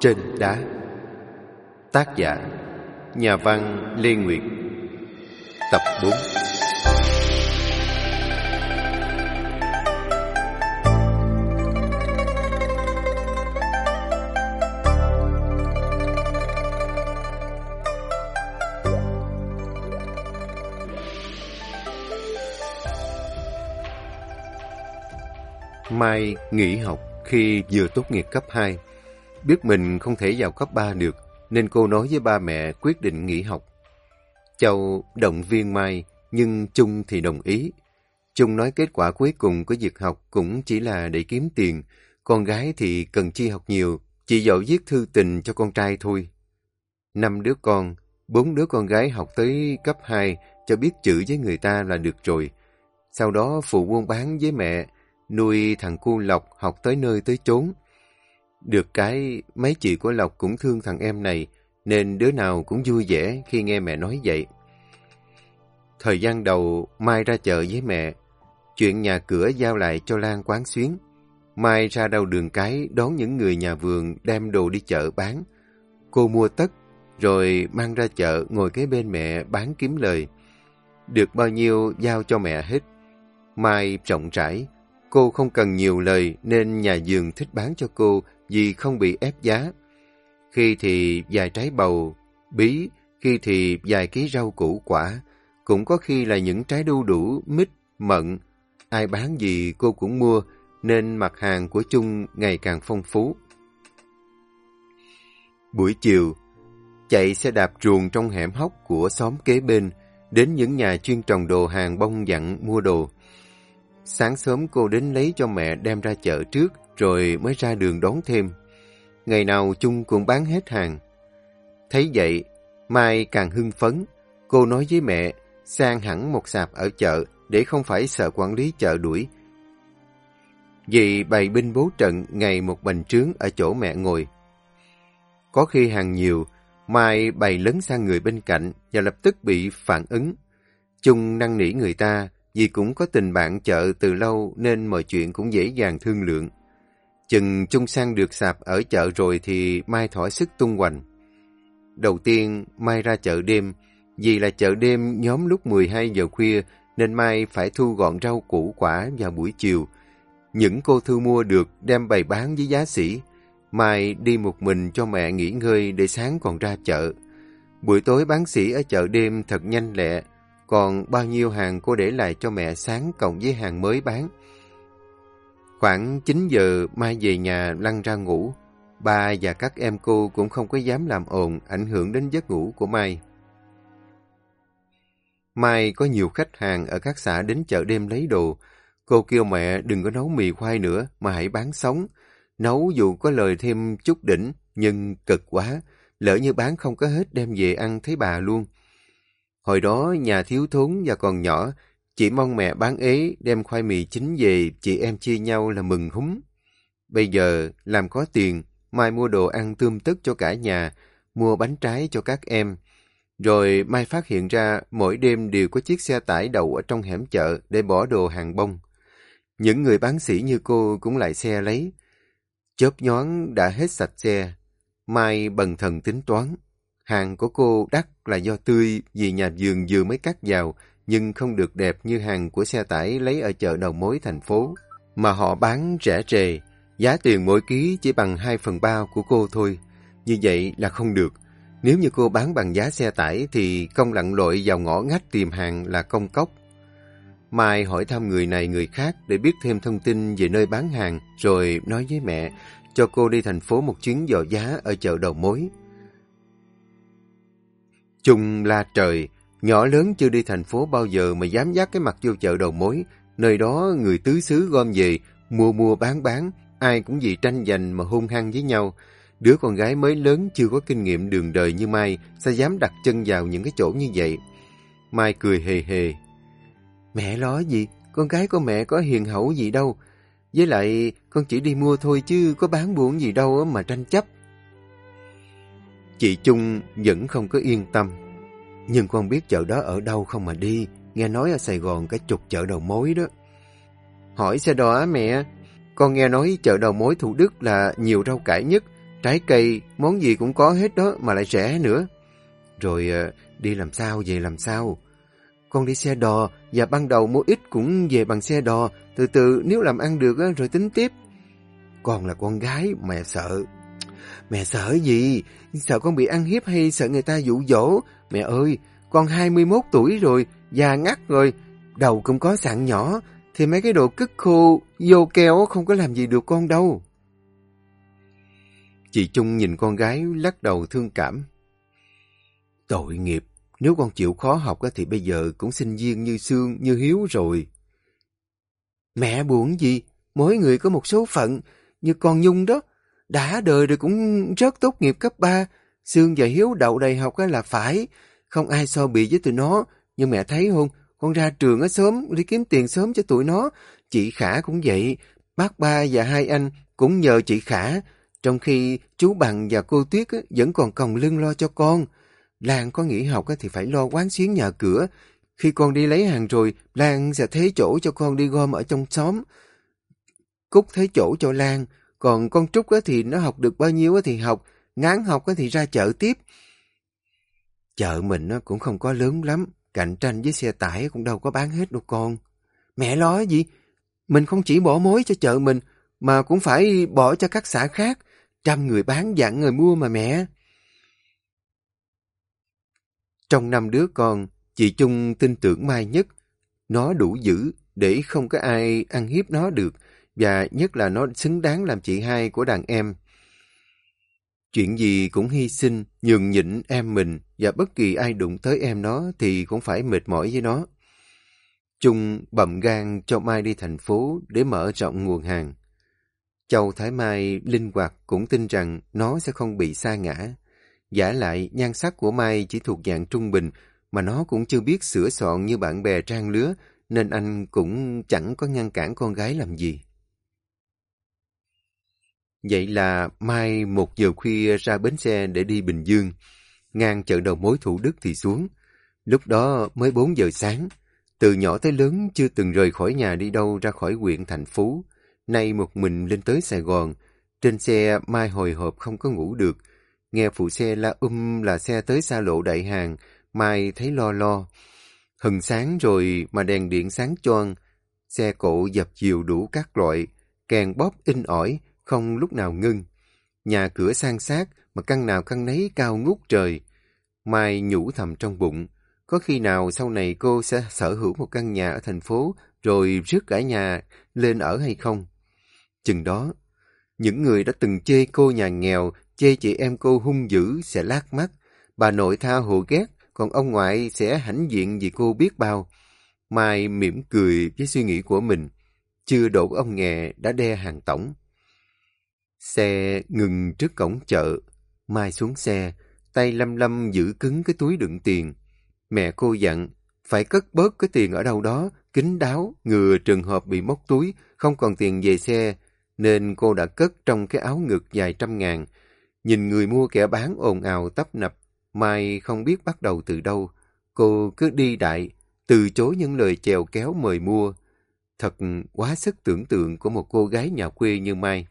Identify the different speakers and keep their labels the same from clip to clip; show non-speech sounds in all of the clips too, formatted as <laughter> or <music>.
Speaker 1: Trên đá. Tác giả, Nhà văn Lê Nguyệt. Tập 4 Mai nghỉ học khi vừa tốt nghiệp cấp 2. Biết mình không thể vào cấp 3 được, nên cô nói với ba mẹ quyết định nghỉ học. Châu động viên Mai, nhưng Trung thì đồng ý. Trung nói kết quả cuối cùng của việc học cũng chỉ là để kiếm tiền, con gái thì cần chi học nhiều, chỉ dẫu viết thư tình cho con trai thôi. Năm đứa con, bốn đứa con gái học tới cấp 2 cho biết chữ với người ta là được rồi. Sau đó phụ buôn bán với mẹ, nuôi thằng cu Lộc học tới nơi tới chốn. Được cái, mấy chị của Lộc cũng thương thằng em này, nên đứa nào cũng vui vẻ khi nghe mẹ nói vậy. Thời gian đầu, Mai ra chợ với mẹ, chuyện nhà cửa giao lại cho Lan quán xuyến. Mai ra đầu đường cái đón những người nhà vườn đem đồ đi chợ bán. Cô mua tất, rồi mang ra chợ ngồi kế bên mẹ bán kiếm lời. Được bao nhiêu giao cho mẹ hết. Mai rộng rãi, Cô không cần nhiều lời nên nhà vườn thích bán cho cô vì không bị ép giá. Khi thì vài trái bầu, bí, khi thì vài ký rau củ quả, cũng có khi là những trái đu đủ, mít, mận. Ai bán gì cô cũng mua, nên mặt hàng của chung ngày càng phong phú. Buổi chiều, chạy xe đạp ruồng trong hẻm hóc của xóm kế bên, đến những nhà chuyên trồng đồ hàng bông dặn mua đồ. Sáng sớm cô đến lấy cho mẹ đem ra chợ trước, rồi mới ra đường đón thêm. Ngày nào chung cũng bán hết hàng. Thấy vậy, Mai càng hưng phấn. Cô nói với mẹ, sang hẳn một sạp ở chợ để không phải sợ quản lý chợ đuổi. Vì bày binh bố trận ngày một bành trướng ở chỗ mẹ ngồi. Có khi hàng nhiều, Mai bày lấn sang người bên cạnh và lập tức bị phản ứng. Chung năn nỉ người ta, vì cũng có tình bạn chợ từ lâu nên mọi chuyện cũng dễ dàng thương lượng. Chừng chung sang được sạp ở chợ rồi thì Mai thỏa sức tung hoành. Đầu tiên, Mai ra chợ đêm. Vì là chợ đêm nhóm lúc 12 giờ khuya nên Mai phải thu gọn rau củ quả vào buổi chiều. Những cô thư mua được đem bày bán với giá sĩ. Mai đi một mình cho mẹ nghỉ ngơi để sáng còn ra chợ. Buổi tối bán sĩ ở chợ đêm thật nhanh lẹ, còn bao nhiêu hàng cô để lại cho mẹ sáng cộng với hàng mới bán. Khoảng 9 giờ Mai về nhà lăn ra ngủ. Ba và các em cô cũng không có dám làm ồn ảnh hưởng đến giấc ngủ của Mai. Mai có nhiều khách hàng ở các xã đến chợ đêm lấy đồ. Cô kêu mẹ đừng có nấu mì khoai nữa mà hãy bán sống. Nấu dù có lời thêm chút đỉnh nhưng cực quá. Lỡ như bán không có hết đem về ăn thấy bà luôn. Hồi đó nhà thiếu thốn và còn nhỏ, chỉ mong mẹ bán ế đem khoai mì chín về chị em chia nhau là mừng húng. Bây giờ làm có tiền, Mai mua đồ ăn tươm tất cho cả nhà, mua bánh trái cho các em. Rồi Mai phát hiện ra mỗi đêm đều có chiếc xe tải đậu ở trong hẻm chợ để bỏ đồ hàng bông. Những người bán sĩ như cô cũng lại xe lấy. Chớp nhón đã hết sạch xe. Mai bần thần tính toán. Hàng của cô đắt là do tươi vì nhà vườn vừa mới cắt vào, nhưng không được đẹp như hàng của xe tải lấy ở chợ đầu mối thành phố. Mà họ bán rẻ rề, giá tiền mỗi ký chỉ bằng 2 phần 3 của cô thôi. Như vậy là không được. Nếu như cô bán bằng giá xe tải thì công lặn lội vào ngõ ngách tìm hàng là công cốc. Mai hỏi thăm người này người khác để biết thêm thông tin về nơi bán hàng rồi nói với mẹ cho cô đi thành phố một chuyến dò giá ở chợ đầu mối. Chung la trời, nhỏ lớn chưa đi thành phố bao giờ mà dám dắt cái mặt vô chợ đầu mối. Nơi đó người tứ xứ gom về, mua mua bán bán, ai cũng vì tranh giành mà hung hăng với nhau. Đứa con gái mới lớn chưa có kinh nghiệm đường đời như Mai, sao dám đặt chân vào những cái chỗ như vậy? Mai cười hề hề. Mẹ lo gì? Con gái của mẹ có hiền hậu gì đâu. Với lại, con chỉ đi mua thôi chứ có bán buồn gì đâu mà tranh chấp. Chị Trung vẫn không có yên tâm. Nhưng con biết chợ đó ở đâu không mà đi. Nghe nói ở Sài Gòn cái chục chợ đầu mối đó. Hỏi xe đò á mẹ. Con nghe nói chợ đầu mối Thủ Đức là nhiều rau cải nhất, trái cây, món gì cũng có hết đó mà lại rẻ nữa. Rồi ờ, đi làm sao về làm sao? Con đi xe đò và ban đầu mua ít cũng về bằng xe đò, từ từ nếu làm ăn được rồi tính tiếp. Con là con gái, mẹ sợ. Mẹ sợ gì? Sợ con bị ăn hiếp hay sợ người ta dụ dỗ? Mẹ ơi, con 21 tuổi rồi, già ngắt rồi, đầu cũng có sạn nhỏ, thì mấy cái đồ cứt khô, vô keo không có làm gì được con đâu. Chị Trung nhìn con gái lắc đầu thương cảm. Tội nghiệp, nếu con chịu khó học thì bây giờ cũng sinh viên như Sương, như Hiếu rồi. Mẹ buồn gì? Mỗi người có một số phận, như con Nhung đó. Đã đời rồi cũng rớt tốt nghiệp cấp 3. Sương và Hiếu đậu đại học là phải. Không ai so bị với tụi nó. Nhưng mẹ thấy không, con ra trường ở sớm, đi kiếm tiền sớm cho tụi nó. Chị Khả cũng vậy. Bác ba và hai anh cũng nhờ chị Khả. Trong khi chú Bằng và cô Tuyết vẫn còn còng lưng lo cho con. Lan có nghỉ học thì phải lo quán xuyến nhà cửa. Khi con đi lấy hàng rồi, Lan sẽ thế chỗ cho con đi gom ở trong xóm. Cúc thế chỗ cho Lan. Còn con Trúc thì nó học được bao nhiêu thì học, ngán học thì ra chợ tiếp. Chợ mình nó cũng không có lớn lắm, cạnh tranh với xe tải cũng đâu có bán hết đâu con. Mẹ lo gì? Mình không chỉ bỏ mối cho chợ mình, mà cũng phải bỏ cho các xã khác. Trăm người bán dạng người mua mà mẹ. Trong năm đứa con, chị Trung tin tưởng Mai nhất. Nó đủ dữ để không có ai ăn hiếp nó được, và nhất là nó xứng đáng làm chị hai của đàn em. Chuyện gì cũng hy sinh, nhường nhịn em mình và bất kỳ ai đụng tới em nó thì cũng phải mệt mỏi với nó. Trung bậm gan cho Mai đi thành phố để mở rộng nguồn hàng. Châu Thái Mai linh hoạt cũng tin rằng nó sẽ không bị sa ngã. Giả lại, nhan sắc của Mai chỉ thuộc dạng trung bình, mà nó cũng chưa biết sửa soạn như bạn bè trang lứa, nên anh cũng chẳng có ngăn cản con gái làm gì. Vậy là Mai một giờ khuya ra bến xe để đi Bình Dương. Ngang chợ đầu mối Thủ Đức thì xuống. Lúc đó mới 4 giờ sáng. Từ nhỏ tới lớn chưa từng rời khỏi nhà đi đâu ra khỏi huyện thành phố. Nay một mình lên tới Sài Gòn. Trên xe Mai hồi hộp không có ngủ được. Nghe phụ xe la um là xe tới xa lộ đại hàng. Mai thấy lo lo. Hừng sáng rồi mà đèn điện sáng choang. Xe cộ dập chiều đủ các loại. Kèn bóp in ỏi không lúc nào ngưng. Nhà cửa sang sát, mà căn nào căn nấy cao ngút trời. Mai nhủ thầm trong bụng, có khi nào sau này cô sẽ sở hữu một căn nhà ở thành phố, rồi rước cả nhà lên ở hay không? Chừng đó, những người đã từng chê cô nhà nghèo, chê chị em cô hung dữ sẽ lát mắt. Bà nội tha hộ ghét, còn ông ngoại sẽ hãnh diện vì cô biết bao. Mai mỉm cười với suy nghĩ của mình. Chưa đổ ông nghè đã đe hàng tổng. Xe ngừng trước cổng chợ. Mai xuống xe, tay lâm lâm giữ cứng cái túi đựng tiền. Mẹ cô dặn, phải cất bớt cái tiền ở đâu đó, kín đáo, ngừa trường hợp bị móc túi, không còn tiền về xe, nên cô đã cất trong cái áo ngực dài trăm ngàn. Nhìn người mua kẻ bán ồn ào tấp nập, Mai không biết bắt đầu từ đâu. Cô cứ đi đại, từ chối những lời chèo kéo mời mua. Thật quá sức tưởng tượng của một cô gái nhà quê như Mai.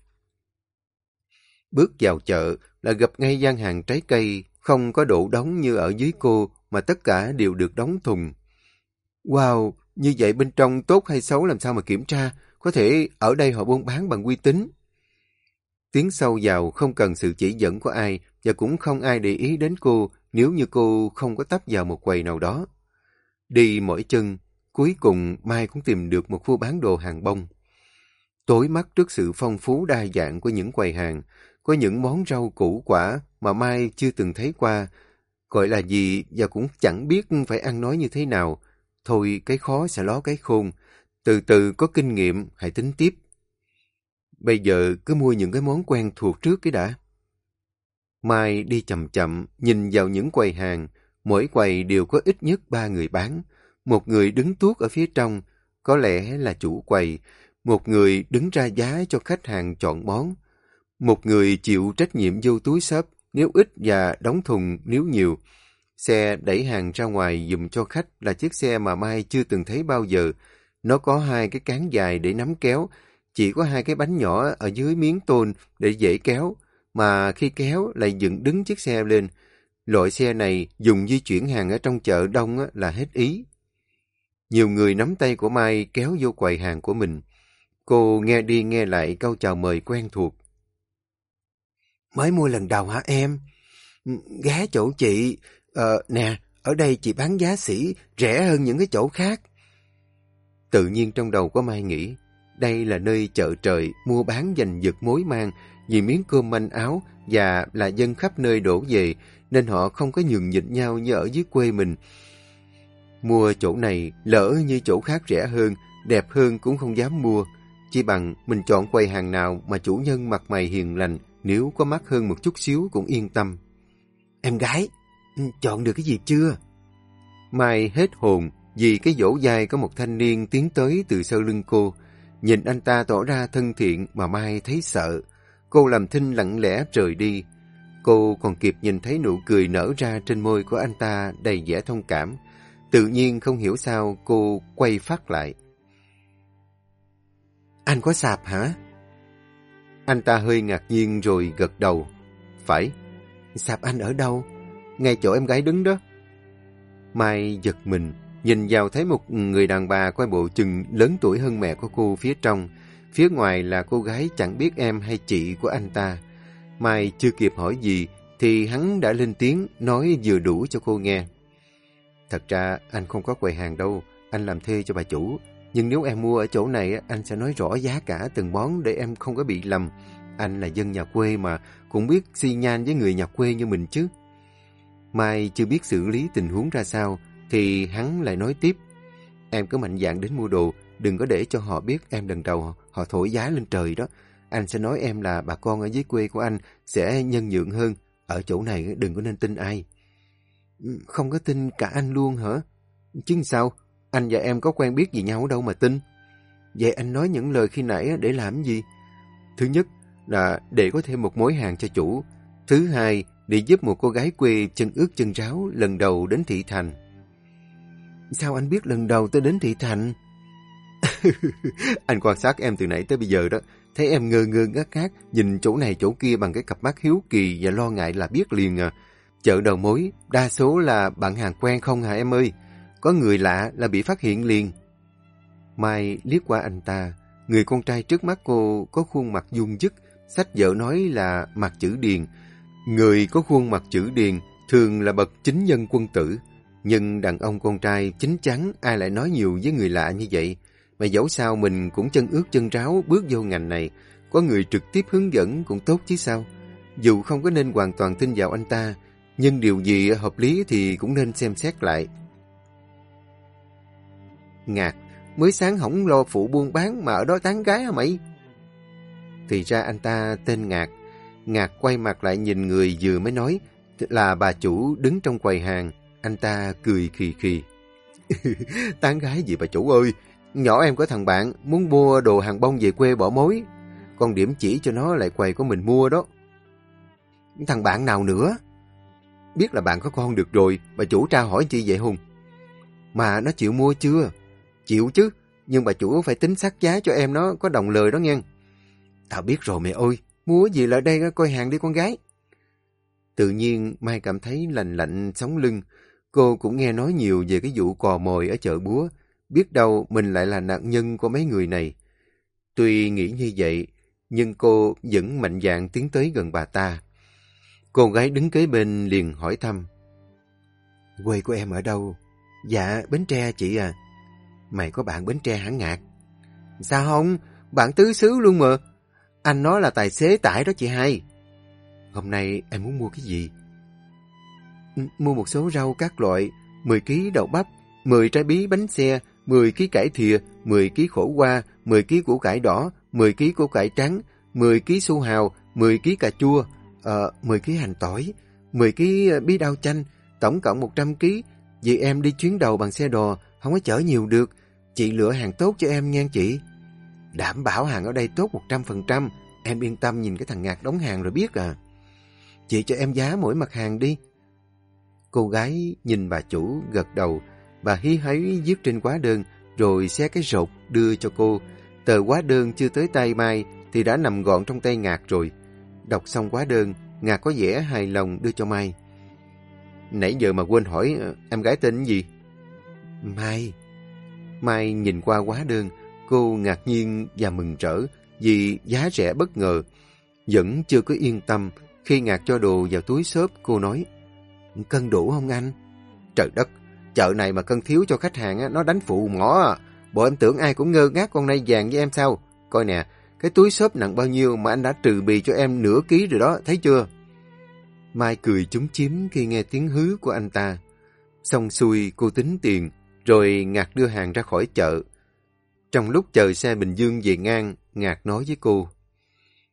Speaker 1: Bước vào chợ là gặp ngay gian hàng trái cây, không có đổ đóng như ở dưới cô, mà tất cả đều được đóng thùng. Wow, như vậy bên trong tốt hay xấu làm sao mà kiểm tra, có thể ở đây họ buôn bán bằng uy tín. tiến sâu vào không cần sự chỉ dẫn của ai và cũng không ai để ý đến cô nếu như cô không có tấp vào một quầy nào đó. Đi mỗi chân, cuối cùng Mai cũng tìm được một khu bán đồ hàng bông. Tối mắt trước sự phong phú đa dạng của những quầy hàng, có những món rau củ quả mà Mai chưa từng thấy qua. Gọi là gì và cũng chẳng biết phải ăn nói như thế nào. Thôi cái khó sẽ ló cái khôn. Từ từ có kinh nghiệm, hãy tính tiếp. Bây giờ cứ mua những cái món quen thuộc trước cái đã. Mai đi chậm chậm, nhìn vào những quầy hàng. Mỗi quầy đều có ít nhất ba người bán. Một người đứng tuốt ở phía trong, có lẽ là chủ quầy. Một người đứng ra giá cho khách hàng chọn món. Một người chịu trách nhiệm vô túi xốp nếu ít và đóng thùng nếu nhiều. Xe đẩy hàng ra ngoài dùm cho khách là chiếc xe mà Mai chưa từng thấy bao giờ. Nó có hai cái cán dài để nắm kéo chỉ có hai cái bánh nhỏ ở dưới miếng tôn để dễ kéo, mà khi kéo lại dựng đứng chiếc xe lên. Loại xe này dùng di chuyển hàng ở trong chợ đông là hết ý. Nhiều người nắm tay của Mai kéo vô quầy hàng của mình. Cô nghe đi nghe lại câu chào mời quen thuộc. Mới mua lần đầu hả em? Ừ, ghé chỗ chị. Ờ, nè, ở đây chị bán giá sỉ rẻ hơn những cái chỗ khác. Tự nhiên trong đầu có Mai nghĩ, đây là nơi chợ trời mua bán giành giật mối mang vì miếng cơm manh áo và là dân khắp nơi đổ về nên họ không có nhường nhịn nhau như ở dưới quê mình. Mua chỗ này lỡ như chỗ khác rẻ hơn, đẹp hơn cũng không dám mua. Chỉ bằng mình chọn quầy hàng nào mà chủ nhân mặt mày hiền lành, nếu có mắc hơn một chút xíu cũng yên tâm. Em gái, ừ, chọn được cái gì chưa? Mai hết hồn vì cái dỗ dài có một thanh niên tiến tới từ sau lưng cô. Nhìn anh ta tỏ ra thân thiện mà Mai thấy sợ. Cô làm thinh lặng lẽ rời đi. Cô còn kịp nhìn thấy nụ cười nở ra trên môi của anh ta đầy vẻ thông cảm. Tự nhiên không hiểu sao cô quay phát lại. Anh có sạp hả? Anh ta hơi ngạc nhiên rồi gật đầu. Phải. Sạp anh ở đâu? Ngay chỗ em gái đứng đó. Mai giật mình, nhìn vào thấy một người đàn bà quay bộ chừng lớn tuổi hơn mẹ của cô phía trong. Phía ngoài là cô gái chẳng biết em hay chị của anh ta. Mai chưa kịp hỏi gì, thì hắn đã lên tiếng nói vừa đủ cho cô nghe. Thật ra anh không có quầy hàng đâu, anh làm thuê cho bà chủ. Nhưng nếu em mua ở chỗ này, anh sẽ nói rõ giá cả từng món để em không có bị lầm. Anh là dân nhà quê mà, cũng biết xi nhan với người nhà quê như mình chứ. Mai chưa biết xử lý tình huống ra sao, thì hắn lại nói tiếp. Em cứ mạnh dạn đến mua đồ, đừng có để cho họ biết em lần đầu họ thổi giá lên trời đó. Anh sẽ nói em là bà con ở dưới quê của anh sẽ nhân nhượng hơn. Ở chỗ này đừng có nên tin ai. Không có tin cả anh luôn hả? Chứ sao? Anh và em có quen biết gì nhau đâu mà tin. Vậy anh nói những lời khi nãy để làm gì? Thứ nhất là để có thêm một mối hàng cho chủ. Thứ hai, để giúp một cô gái quê chân ướt chân ráo lần đầu đến thị thành. Sao anh biết lần đầu tôi đến thị thành? <laughs> anh quan sát em từ nãy tới bây giờ đó. Thấy em ngơ ngơ ngác ngác, nhìn chỗ này chỗ kia bằng cái cặp mắt hiếu kỳ và lo ngại là biết liền à. Chợ đầu mối, đa số là bạn hàng quen không hả em ơi? Có người lạ là bị phát hiện liền. Mai liếc qua anh ta, người con trai trước mắt cô có khuôn mặt dung dứt, sách vợ nói là mặt chữ điền. Người có khuôn mặt chữ điền thường là bậc chính nhân quân tử, nhưng đàn ông con trai chính chắn ai lại nói nhiều với người lạ như vậy. Mà dẫu sao mình cũng chân ướt chân ráo bước vô ngành này, có người trực tiếp hướng dẫn cũng tốt chứ sao. Dù không có nên hoàn toàn tin vào anh ta, nhưng điều gì hợp lý thì cũng nên xem xét lại. Ngạc, mới sáng hỏng lo phụ buôn bán mà ở đó tán gái hả mày? Thì ra anh ta tên Ngạc. Ngạc quay mặt lại nhìn người vừa mới nói là bà chủ đứng trong quầy hàng. Anh ta cười khì khì. <laughs> tán gái gì bà chủ ơi, nhỏ em có thằng bạn muốn mua đồ hàng bông về quê bỏ mối. Con điểm chỉ cho nó lại quầy của mình mua đó. Thằng bạn nào nữa? Biết là bạn có con được rồi, bà chủ tra hỏi chi vậy Hùng? Mà nó chịu mua chưa? Chịu chứ, nhưng bà chủ phải tính xác giá cho em nó có đồng lời đó nghe. Tao biết rồi mẹ ơi, mua gì lại đây coi hàng đi con gái. Tự nhiên Mai cảm thấy lạnh lạnh sống lưng. Cô cũng nghe nói nhiều về cái vụ cò mồi ở chợ búa. Biết đâu mình lại là nạn nhân của mấy người này. Tuy nghĩ như vậy, nhưng cô vẫn mạnh dạn tiến tới gần bà ta. Cô gái đứng kế bên liền hỏi thăm. Quê của em ở đâu? Dạ, Bến Tre chị à. Mày có bạn Bến Tre hẳn ngạc. Sao không? Bạn tứ xứ luôn mà. Anh nói là tài xế tải đó chị hai. Hôm nay em muốn mua cái gì? Mua một số rau các loại, 10 kg đậu bắp, 10 trái bí bánh xe, 10 kg cải thìa, 10 kg khổ qua, 10 kg củ cải đỏ, 10 kg củ cải trắng, 10 kg su hào, 10 kg cà chua, uh, 10 kg hành tỏi, 10 kg ờ, bí đao chanh, tổng cộng 100 kg. Vì em đi chuyến đầu bằng xe đò, không có chở nhiều được. Chị lựa hàng tốt cho em nha chị. Đảm bảo hàng ở đây tốt 100%. Em yên tâm nhìn cái thằng Ngạc đóng hàng rồi biết à. Chị cho em giá mỗi mặt hàng đi. Cô gái nhìn bà chủ gật đầu. Bà hí hấy viết trên quá đơn rồi xé cái rột đưa cho cô. Tờ quá đơn chưa tới tay Mai thì đã nằm gọn trong tay Ngạc rồi. Đọc xong quá đơn, Ngạc có vẻ hài lòng đưa cho Mai. Nãy giờ mà quên hỏi em gái tên gì? Mai. Mai nhìn qua quá đơn, cô ngạc nhiên và mừng rỡ vì giá rẻ bất ngờ. Vẫn chưa có yên tâm khi Ngạc cho đồ vào túi xốp, cô nói Cân đủ không anh? Trời đất, chợ này mà cân thiếu cho khách hàng nó đánh phụ mỏ à. Bộ em tưởng ai cũng ngơ ngác con nay vàng với em sao? Coi nè, cái túi xốp nặng bao nhiêu mà anh đã trừ bì cho em nửa ký rồi đó, thấy chưa? Mai cười trúng chiếm khi nghe tiếng hứ của anh ta. Xong xuôi cô tính tiền, rồi Ngạc đưa hàng ra khỏi chợ. Trong lúc chờ xe Bình Dương về ngang, Ngạc nói với cô.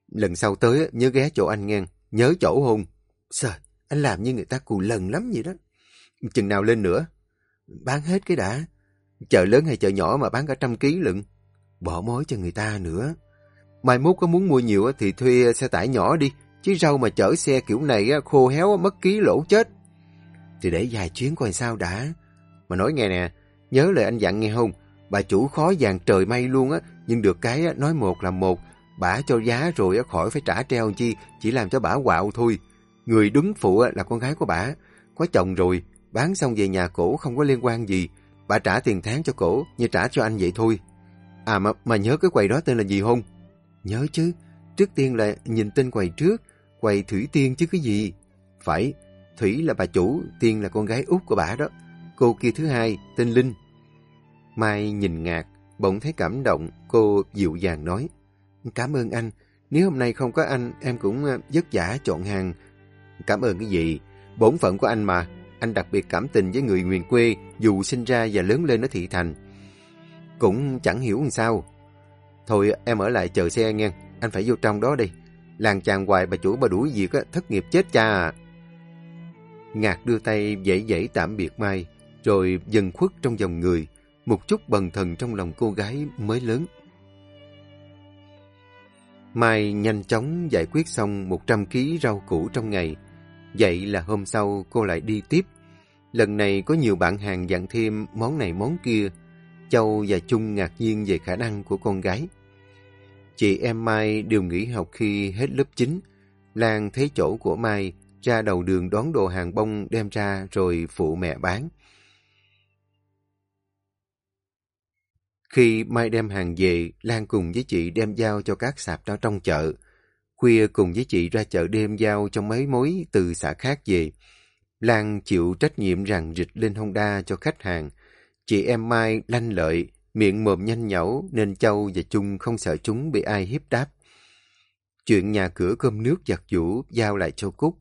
Speaker 1: Lần sau tới nhớ ghé chỗ anh ngang, nhớ chỗ hôn. Sợ anh làm như người ta cù lần lắm vậy đó. Chừng nào lên nữa? Bán hết cái đã. Chợ lớn hay chợ nhỏ mà bán cả trăm ký lận. Bỏ mối cho người ta nữa. Mai mốt có muốn mua nhiều thì thuê xe tải nhỏ đi. Chứ rau mà chở xe kiểu này khô héo mất ký lỗ chết. Thì để vài chuyến coi sao đã. Mà nói nghe nè, nhớ lời anh dặn nghe không? Bà chủ khó vàng trời may luôn á, nhưng được cái nói một là một. Bả cho giá rồi khỏi phải trả treo chi, chỉ làm cho bả quạo thôi. Người đứng phụ là con gái của bả. Có chồng rồi, bán xong về nhà cổ không có liên quan gì. Bà trả tiền tháng cho cổ, như trả cho anh vậy thôi. À mà, mà nhớ cái quầy đó tên là gì không? Nhớ chứ, trước tiên là nhìn tên quầy trước, quầy Thủy Tiên chứ cái gì. Phải, Thủy là bà chủ, Tiên là con gái út của bà đó. Cô kia thứ hai, tên Linh. Mai nhìn ngạc, bỗng thấy cảm động, cô dịu dàng nói. Cảm ơn anh, nếu hôm nay không có anh, em cũng ờ, vất vả chọn hàng. Cảm ơn cái gì? Bổn phận của anh mà, anh đặc biệt cảm tình với người miền quê, dù sinh ra và lớn lên ở thị thành. Cũng chẳng hiểu làm sao. Thôi em ở lại chờ xe nghe, anh phải vô trong đó đi. Làng chàng hoài bà chủ bà đuổi việc thất nghiệp chết cha à. Ngạc đưa tay dãy dãy tạm biệt Mai, rồi dần khuất trong dòng người, một chút bần thần trong lòng cô gái mới lớn. Mai nhanh chóng giải quyết xong 100 kg rau củ trong ngày. Vậy là hôm sau cô lại đi tiếp. Lần này có nhiều bạn hàng dặn thêm món này món kia. Châu và Trung ngạc nhiên về khả năng của con gái. Chị em Mai đều nghỉ học khi hết lớp 9. Lan thấy chỗ của Mai, ra đầu đường đón đồ hàng bông đem ra rồi phụ mẹ bán. Khi Mai đem hàng về, Lan cùng với chị đem giao cho các sạp đó trong chợ. Khuya cùng với chị ra chợ đêm giao cho mấy mối từ xã khác về. Lan chịu trách nhiệm rằng rịch lên Honda cho khách hàng. Chị em Mai lanh lợi, miệng mồm nhanh nhẩu nên Châu và Trung không sợ chúng bị ai hiếp đáp. Chuyện nhà cửa cơm nước giặt giũ giao lại cho Cúc.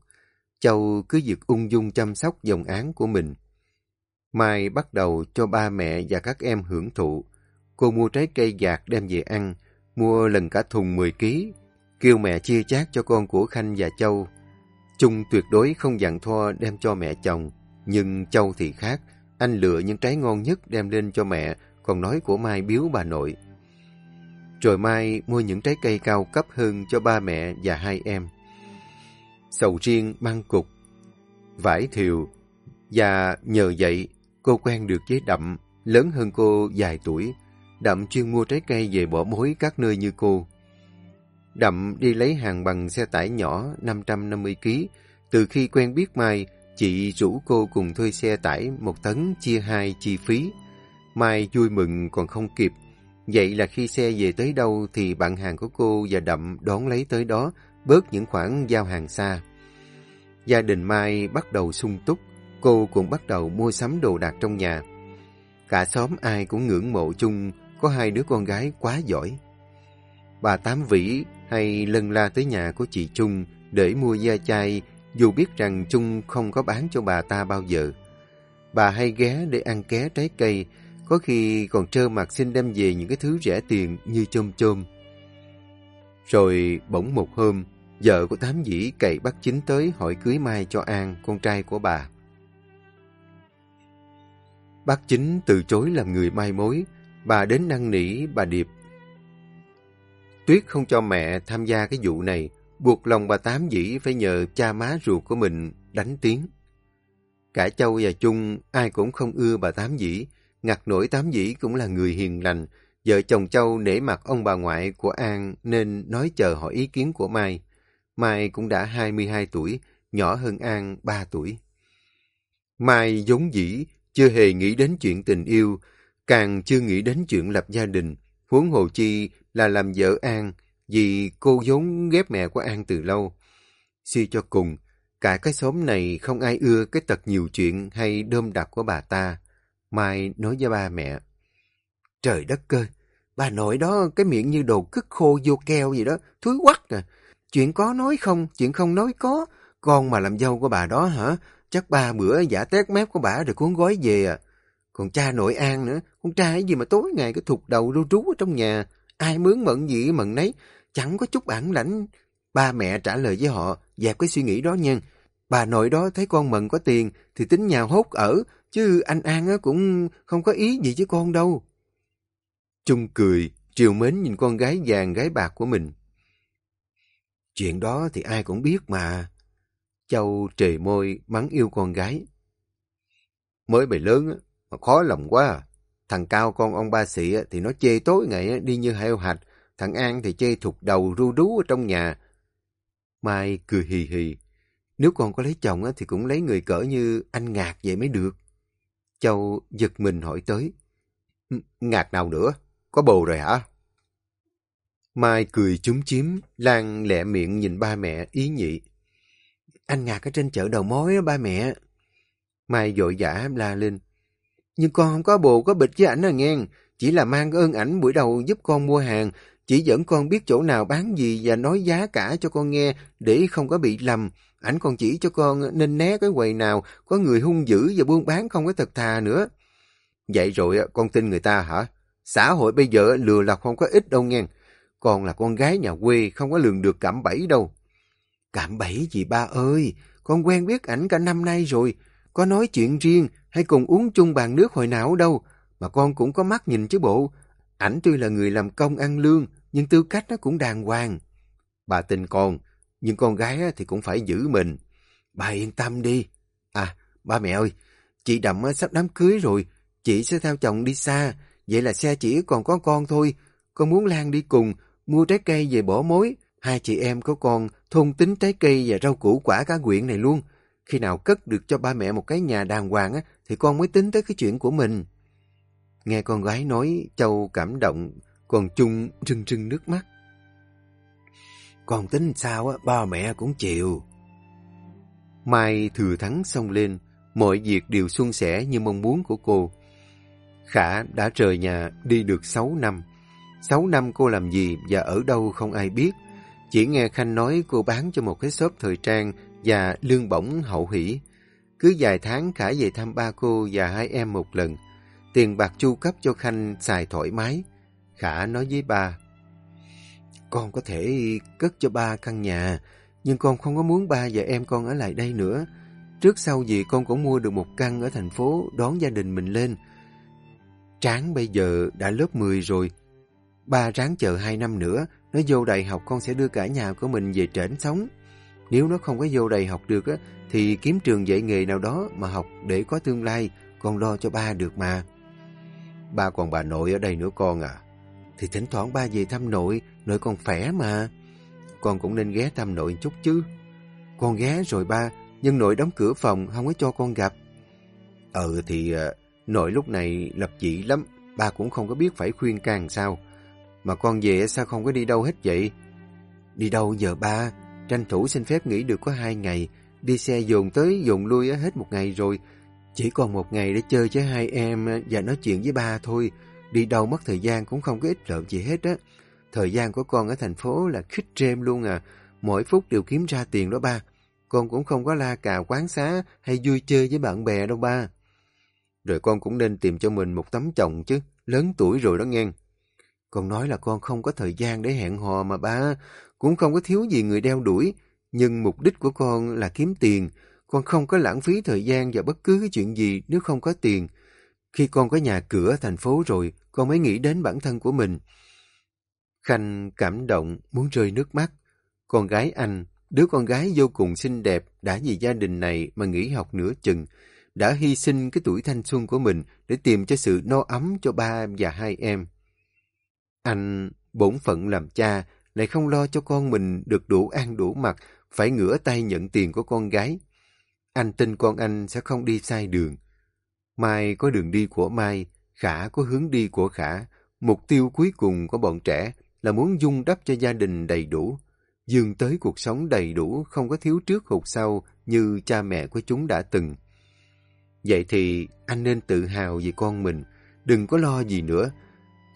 Speaker 1: Châu cứ việc ung dung chăm sóc dòng án của mình. Mai bắt đầu cho ba mẹ và các em hưởng thụ. Cô mua trái cây giạt đem về ăn, mua lần cả thùng 10 kg, kêu mẹ chia chác cho con của Khanh và Châu. Trung tuyệt đối không dặn Thoa đem cho mẹ chồng, nhưng Châu thì khác. Anh lựa những trái ngon nhất đem lên cho mẹ, còn nói của Mai biếu bà nội. Rồi Mai mua những trái cây cao cấp hơn cho ba mẹ và hai em. Sầu riêng, măng cục, vải thiều, và nhờ vậy cô quen được với Đậm, lớn hơn cô vài tuổi. Đậm chuyên mua trái cây về bỏ mối các nơi như cô. Đậm đi lấy hàng bằng xe tải nhỏ 550kg. Từ khi quen biết Mai, chị rủ cô cùng thuê xe tải một tấn chia hai chi phí. Mai vui mừng còn không kịp. Vậy là khi xe về tới đâu thì bạn hàng của cô và Đậm đón lấy tới đó, bớt những khoản giao hàng xa. Gia đình Mai bắt đầu sung túc, cô cũng bắt đầu mua sắm đồ đạc trong nhà. Cả xóm ai cũng ngưỡng mộ chung có hai đứa con gái quá giỏi. Bà Tám Vĩ hay lân la tới nhà của chị Trung để mua da chai dù biết rằng Trung không có bán cho bà ta bao giờ. Bà hay ghé để ăn ké trái cây, có khi còn trơ mặt xin đem về những cái thứ rẻ tiền như chôm chôm. Rồi bỗng một hôm, vợ của Tám Vĩ cậy bắt chính tới hỏi cưới Mai cho An, con trai của bà. Bác chính từ chối làm người mai mối, bà đến năn nỉ bà Điệp. Tuyết không cho mẹ tham gia cái vụ này, buộc lòng bà Tám Dĩ phải nhờ cha má ruột của mình đánh tiếng. Cả Châu và Trung ai cũng không ưa bà Tám Dĩ, ngặt nổi Tám Dĩ cũng là người hiền lành, Vợ chồng Châu nể mặt ông bà ngoại của An nên nói chờ hỏi ý kiến của Mai. Mai cũng đã 22 tuổi, nhỏ hơn An 3 tuổi. Mai giống dĩ, chưa hề nghĩ đến chuyện tình yêu, càng chưa nghĩ đến chuyện lập gia đình. Huống hồ chi là làm vợ An, vì cô vốn ghép mẹ của An từ lâu. Suy cho cùng, cả cái xóm này không ai ưa cái tật nhiều chuyện hay đơm đặc của bà ta. Mai nói với ba mẹ. Trời đất cơ, bà nội đó cái miệng như đồ cứt khô vô keo gì đó, thúi quắc à. Chuyện có nói không, chuyện không nói có. Con mà làm dâu của bà đó hả? Chắc ba bữa giả tét mép của bà rồi cuốn gói về à. Còn cha nội an nữa, con trai gì mà tối ngày cứ thục đầu lưu trú ở trong nhà. Ai mướn mận gì mận nấy, chẳng có chút ảnh lãnh. Ba mẹ trả lời với họ, dẹp cái suy nghĩ đó nha. Bà nội đó thấy con mận có tiền thì tính nhà hốt ở, chứ anh An cũng không có ý gì với con đâu. Trung cười, triều mến nhìn con gái vàng gái bạc của mình. Chuyện đó thì ai cũng biết mà. Châu trề môi mắng yêu con gái. Mới bày lớn mà khó lòng quá à. Thằng Cao con ông ba sĩ thì nó chê tối ngày đi như heo hạch. Thằng An thì chê thục đầu ru rú ở trong nhà. Mai cười hì hì. Nếu con có lấy chồng thì cũng lấy người cỡ như anh Ngạc vậy mới được. Châu giật mình hỏi tới. Ngạc nào nữa? Có bồ rồi hả? Mai cười chúm chím, Lan lẹ miệng nhìn ba mẹ ý nhị. Anh Ngạc ở trên chợ đầu mối đó ba mẹ. Mai dội dã la lên. Nhưng con không có bồ có bịch với ảnh à nghe. Chỉ là mang ơn ảnh buổi đầu giúp con mua hàng. Chỉ dẫn con biết chỗ nào bán gì và nói giá cả cho con nghe để không có bị lầm. Ảnh còn chỉ cho con nên né cái quầy nào có người hung dữ và buôn bán không có thật thà nữa. Vậy rồi con tin người ta hả? Xã hội bây giờ lừa là không có ít đâu nghe. Còn là con gái nhà quê không có lường được cảm bẫy đâu. Cảm bẫy gì ba ơi, con quen biết ảnh cả năm nay rồi. Có nói chuyện riêng hay cùng uống chung bàn nước hồi nào đâu. Mà con cũng có mắt nhìn chứ bộ. Ảnh tuy là người làm công ăn lương, nhưng tư cách nó cũng đàng hoàng. Bà tin con, nhưng con gái thì cũng phải giữ mình. Bà yên tâm đi. À, ba mẹ ơi, chị Đậm sắp đám cưới rồi, chị sẽ theo chồng đi xa. Vậy là xe chỉ còn có con thôi. Con muốn Lan đi cùng, mua trái cây về bỏ mối. Hai chị em có con thôn tính trái cây và rau củ quả cả quyện này luôn. Khi nào cất được cho ba mẹ một cái nhà đàng hoàng á, thì con mới tính tới cái chuyện của mình. Nghe con gái nói, Châu cảm động, còn Trung rưng rưng nước mắt. Con tính sao á, ba mẹ cũng chịu. Mai thừa thắng xông lên, mọi việc đều suôn sẻ như mong muốn của cô. Khả đã rời nhà đi được 6 năm. 6 năm cô làm gì và ở đâu không ai biết. Chỉ nghe Khanh nói cô bán cho một cái shop thời trang và lương bổng hậu hỷ. Cứ vài tháng Khả về thăm ba cô và hai em một lần. Tiền bạc chu cấp cho Khanh xài thoải mái. Khả nói với ba, Con có thể cất cho ba căn nhà, nhưng con không có muốn ba và em con ở lại đây nữa. Trước sau gì con cũng mua được một căn ở thành phố đón gia đình mình lên. Tráng bây giờ đã lớp 10 rồi. Ba ráng chờ 2 năm nữa, nó vô đại học con sẽ đưa cả nhà của mình về trển sống. Nếu nó không có vô đầy học được á, thì kiếm trường dạy nghề nào đó mà học để có tương lai, con lo cho ba được mà. Ba còn bà nội ở đây nữa con à. Thì thỉnh thoảng ba về thăm nội, nội còn khỏe mà. Con cũng nên ghé thăm nội chút chứ. Con ghé rồi ba, nhưng nội đóng cửa phòng không có cho con gặp. Ừ thì ờ, nội lúc này lập dị lắm, ba cũng không có biết phải khuyên can sao. Mà con về sao không có đi đâu hết vậy? Đi đâu giờ ba? Tranh thủ xin phép nghỉ được có hai ngày, đi xe dồn tới dồn lui hết một ngày rồi. Chỉ còn một ngày để chơi với hai em và nói chuyện với ba thôi. Đi đâu mất thời gian cũng không có ích lợi gì hết á. Thời gian của con ở thành phố là khích trêm luôn à. Mỗi phút đều kiếm ra tiền đó ba. Con cũng không có la cà quán xá hay vui chơi với bạn bè đâu ba. Rồi con cũng nên tìm cho mình một tấm chồng chứ. Lớn tuổi rồi đó nghe. Con nói là con không có thời gian để hẹn hò mà ba. Cũng không có thiếu gì người đeo đuổi. Nhưng mục đích của con là kiếm tiền. Con không có lãng phí thời gian vào bất cứ cái chuyện gì nếu không có tiền. Khi con có nhà cửa thành phố rồi, con mới nghĩ đến bản thân của mình. Khanh cảm động, muốn rơi nước mắt. Con gái anh, đứa con gái vô cùng xinh đẹp, đã vì gia đình này mà nghỉ học nửa chừng, đã hy sinh cái tuổi thanh xuân của mình để tìm cho sự no ấm cho ba và hai em. Anh bổn phận làm cha, lại không lo cho con mình được đủ ăn đủ mặc, phải ngửa tay nhận tiền của con gái. Anh tin con anh sẽ không đi sai đường. Mai có đường đi của Mai, Khả có hướng đi của Khả. Mục tiêu cuối cùng của bọn trẻ là muốn dung đắp cho gia đình đầy đủ. dường tới cuộc sống đầy đủ, không có thiếu trước hụt sau như cha mẹ của chúng đã từng. Vậy thì anh nên tự hào về con mình, đừng có lo gì nữa.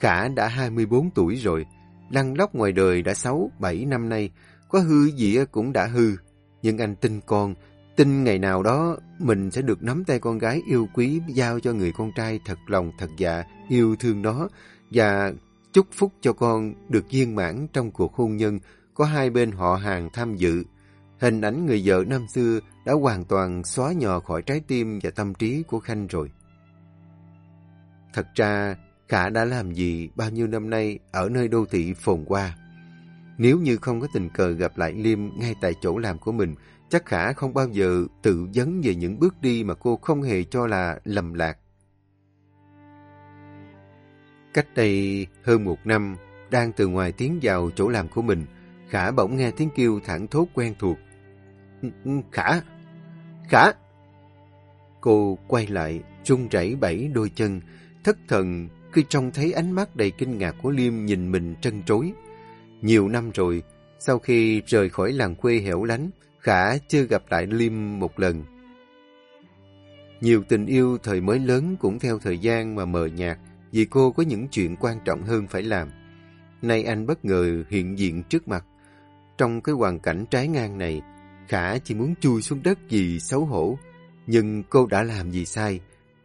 Speaker 1: Khả đã 24 tuổi rồi, lăn lóc ngoài đời đã 6-7 năm nay, có hư gì cũng đã hư. Nhưng anh tin con, tin ngày nào đó mình sẽ được nắm tay con gái yêu quý giao cho người con trai thật lòng thật dạ, yêu thương nó và chúc phúc cho con được viên mãn trong cuộc hôn nhân có hai bên họ hàng tham dự. Hình ảnh người vợ năm xưa đã hoàn toàn xóa nhòa khỏi trái tim và tâm trí của Khanh rồi. Thật ra, Khả đã làm gì bao nhiêu năm nay ở nơi đô thị phồn hoa. Nếu như không có tình cờ gặp lại Liêm ngay tại chỗ làm của mình, chắc Khả không bao giờ tự vấn về những bước đi mà cô không hề cho là lầm lạc. Cách đây hơn một năm, đang từ ngoài tiến vào chỗ làm của mình, Khả bỗng nghe tiếng kêu thẳng thốt quen thuộc. Ừ, ừ, khả! Khả! Cô quay lại, run rẩy bảy đôi chân, thất thần khi trông thấy ánh mắt đầy kinh ngạc của Liêm nhìn mình trân trối. Nhiều năm rồi, sau khi rời khỏi làng quê hẻo lánh, Khả chưa gặp lại Liêm một lần. Nhiều tình yêu thời mới lớn cũng theo thời gian mà mờ nhạt vì cô có những chuyện quan trọng hơn phải làm. Nay anh bất ngờ hiện diện trước mặt. Trong cái hoàn cảnh trái ngang này, Khả chỉ muốn chui xuống đất vì xấu hổ. Nhưng cô đã làm gì sai?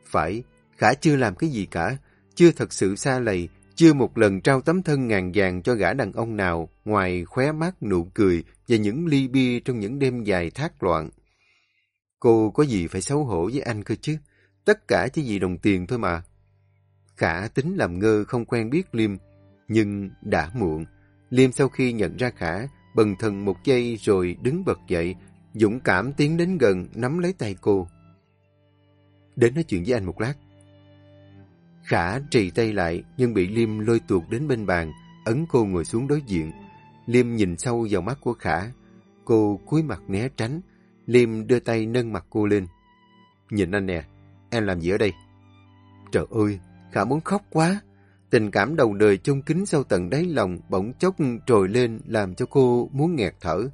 Speaker 1: Phải, Khả chưa làm cái gì cả, chưa thật sự xa lầy, chưa một lần trao tấm thân ngàn vàng cho gã đàn ông nào ngoài khóe mắt, nụ cười và những ly bia trong những đêm dài thác loạn. Cô có gì phải xấu hổ với anh cơ chứ? Tất cả chỉ vì đồng tiền thôi mà. Khả tính làm ngơ không quen biết Liêm, nhưng đã muộn. Liêm sau khi nhận ra Khả, bần thần một giây rồi đứng bật dậy, dũng cảm tiến đến gần nắm lấy tay cô. Đến nói chuyện với anh một lát. Khả trì tay lại nhưng bị Liêm lôi tuột đến bên bàn, ấn cô ngồi xuống đối diện. Liêm nhìn sâu vào mắt của Khả. Cô cúi mặt né tránh. Liêm đưa tay nâng mặt cô lên. Nhìn anh nè, em làm gì ở đây? Trời ơi, Khả muốn khóc quá. Tình cảm đầu đời chung kính sâu tận đáy lòng bỗng chốc trồi lên làm cho cô muốn nghẹt thở.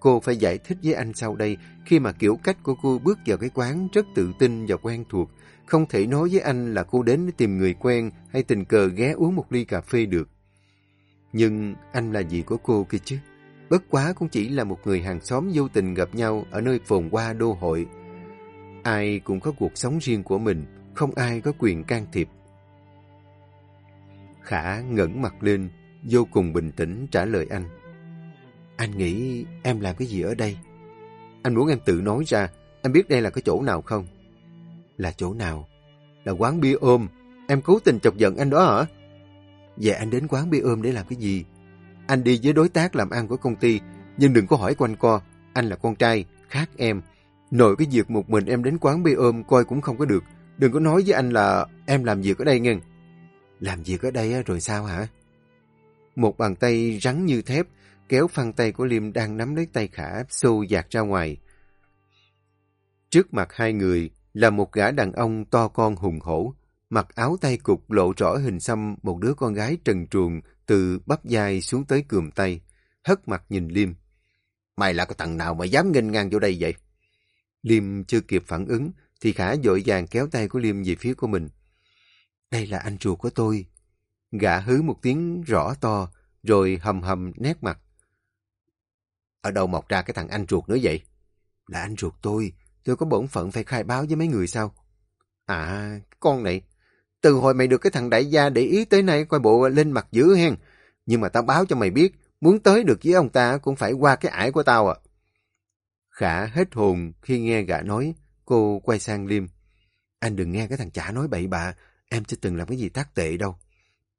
Speaker 1: Cô phải giải thích với anh sau đây khi mà kiểu cách của cô bước vào cái quán rất tự tin và quen thuộc. Không thể nói với anh là cô đến để tìm người quen hay tình cờ ghé uống một ly cà phê được. Nhưng anh là gì của cô kia chứ? Bất quá cũng chỉ là một người hàng xóm vô tình gặp nhau ở nơi phồn hoa đô hội. Ai cũng có cuộc sống riêng của mình, không ai có quyền can thiệp. Khả ngẩng mặt lên, vô cùng bình tĩnh trả lời anh. Anh nghĩ em làm cái gì ở đây? Anh muốn em tự nói ra, anh biết đây là cái chỗ nào không? Là chỗ nào? Là quán bia ôm. Em cố tình chọc giận anh đó hả? Vậy anh đến quán bia ôm để làm cái gì? Anh đi với đối tác làm ăn của công ty, nhưng đừng có hỏi quanh co. Anh là con trai, khác em. Nội cái việc một mình em đến quán bia ôm coi cũng không có được. Đừng có nói với anh là em làm việc ở đây nghe. Làm việc ở đây rồi sao hả? Một bàn tay rắn như thép kéo phăng tay của Liêm đang nắm lấy tay Khả xô dạt ra ngoài. Trước mặt hai người là một gã đàn ông to con hùng hổ, mặc áo tay cục lộ rõ hình xăm một đứa con gái trần truồng từ bắp dài xuống tới cườm tay, hất mặt nhìn Liêm. Mày là cái thằng nào mà dám nghênh ngang vô đây vậy? Liêm chưa kịp phản ứng, thì Khả dội vàng kéo tay của Liêm về phía của mình. Đây là anh ruột của tôi. Gã hứ một tiếng rõ to, rồi hầm hầm nét mặt. Ở đâu mọc ra cái thằng anh ruột nữa vậy? Là anh ruột tôi, tôi có bổn phận phải khai báo với mấy người sao? À, con này, từ hồi mày được cái thằng đại gia để ý tới nay coi bộ lên mặt dữ hen. Nhưng mà tao báo cho mày biết, muốn tới được với ông ta cũng phải qua cái ải của tao à. Khả hết hồn khi nghe gã nói, cô quay sang Liêm. Anh đừng nghe cái thằng chả nói bậy bạ, em chưa từng làm cái gì tác tệ đâu.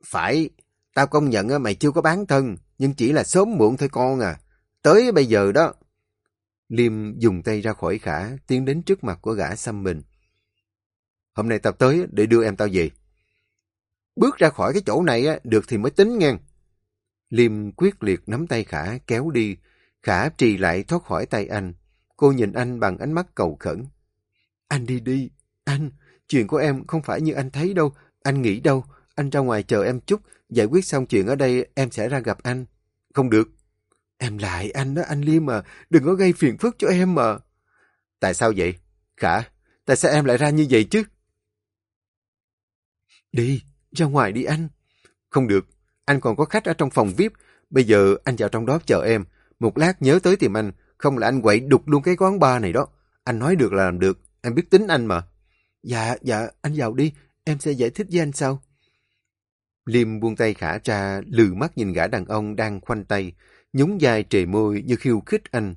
Speaker 1: Phải, tao công nhận mày chưa có bán thân, nhưng chỉ là sớm muộn thôi con à. Tới bây giờ đó. Liêm dùng tay ra khỏi khả, tiến đến trước mặt của gã xăm mình. Hôm nay tao tới để đưa em tao về. Bước ra khỏi cái chỗ này á, được thì mới tính nghe. Liêm quyết liệt nắm tay Khả kéo đi. Khả trì lại thoát khỏi tay anh. Cô nhìn anh bằng ánh mắt cầu khẩn. Anh đi đi. Anh, chuyện của em không phải như anh thấy đâu. Anh nghĩ đâu. Anh ra ngoài chờ em chút. Giải quyết xong chuyện ở đây em sẽ ra gặp anh. Không được. Em lại anh đó, anh Liêm mà. Đừng có gây phiền phức cho em mà. Tại sao vậy? Khả, tại sao em lại ra như vậy chứ? Đi, ra ngoài đi anh. Không được, anh còn có khách ở trong phòng VIP. Bây giờ anh vào trong đó chờ em. Một lát nhớ tới tìm anh, không là anh quậy đục luôn cái quán bar này đó. Anh nói được là làm được, em biết tính anh mà. Dạ, dạ, anh vào đi, em sẽ giải thích với anh sau. Liêm buông tay khả ra, lừ mắt nhìn gã đàn ông đang khoanh tay, nhúng dài trề môi như khiêu khích anh.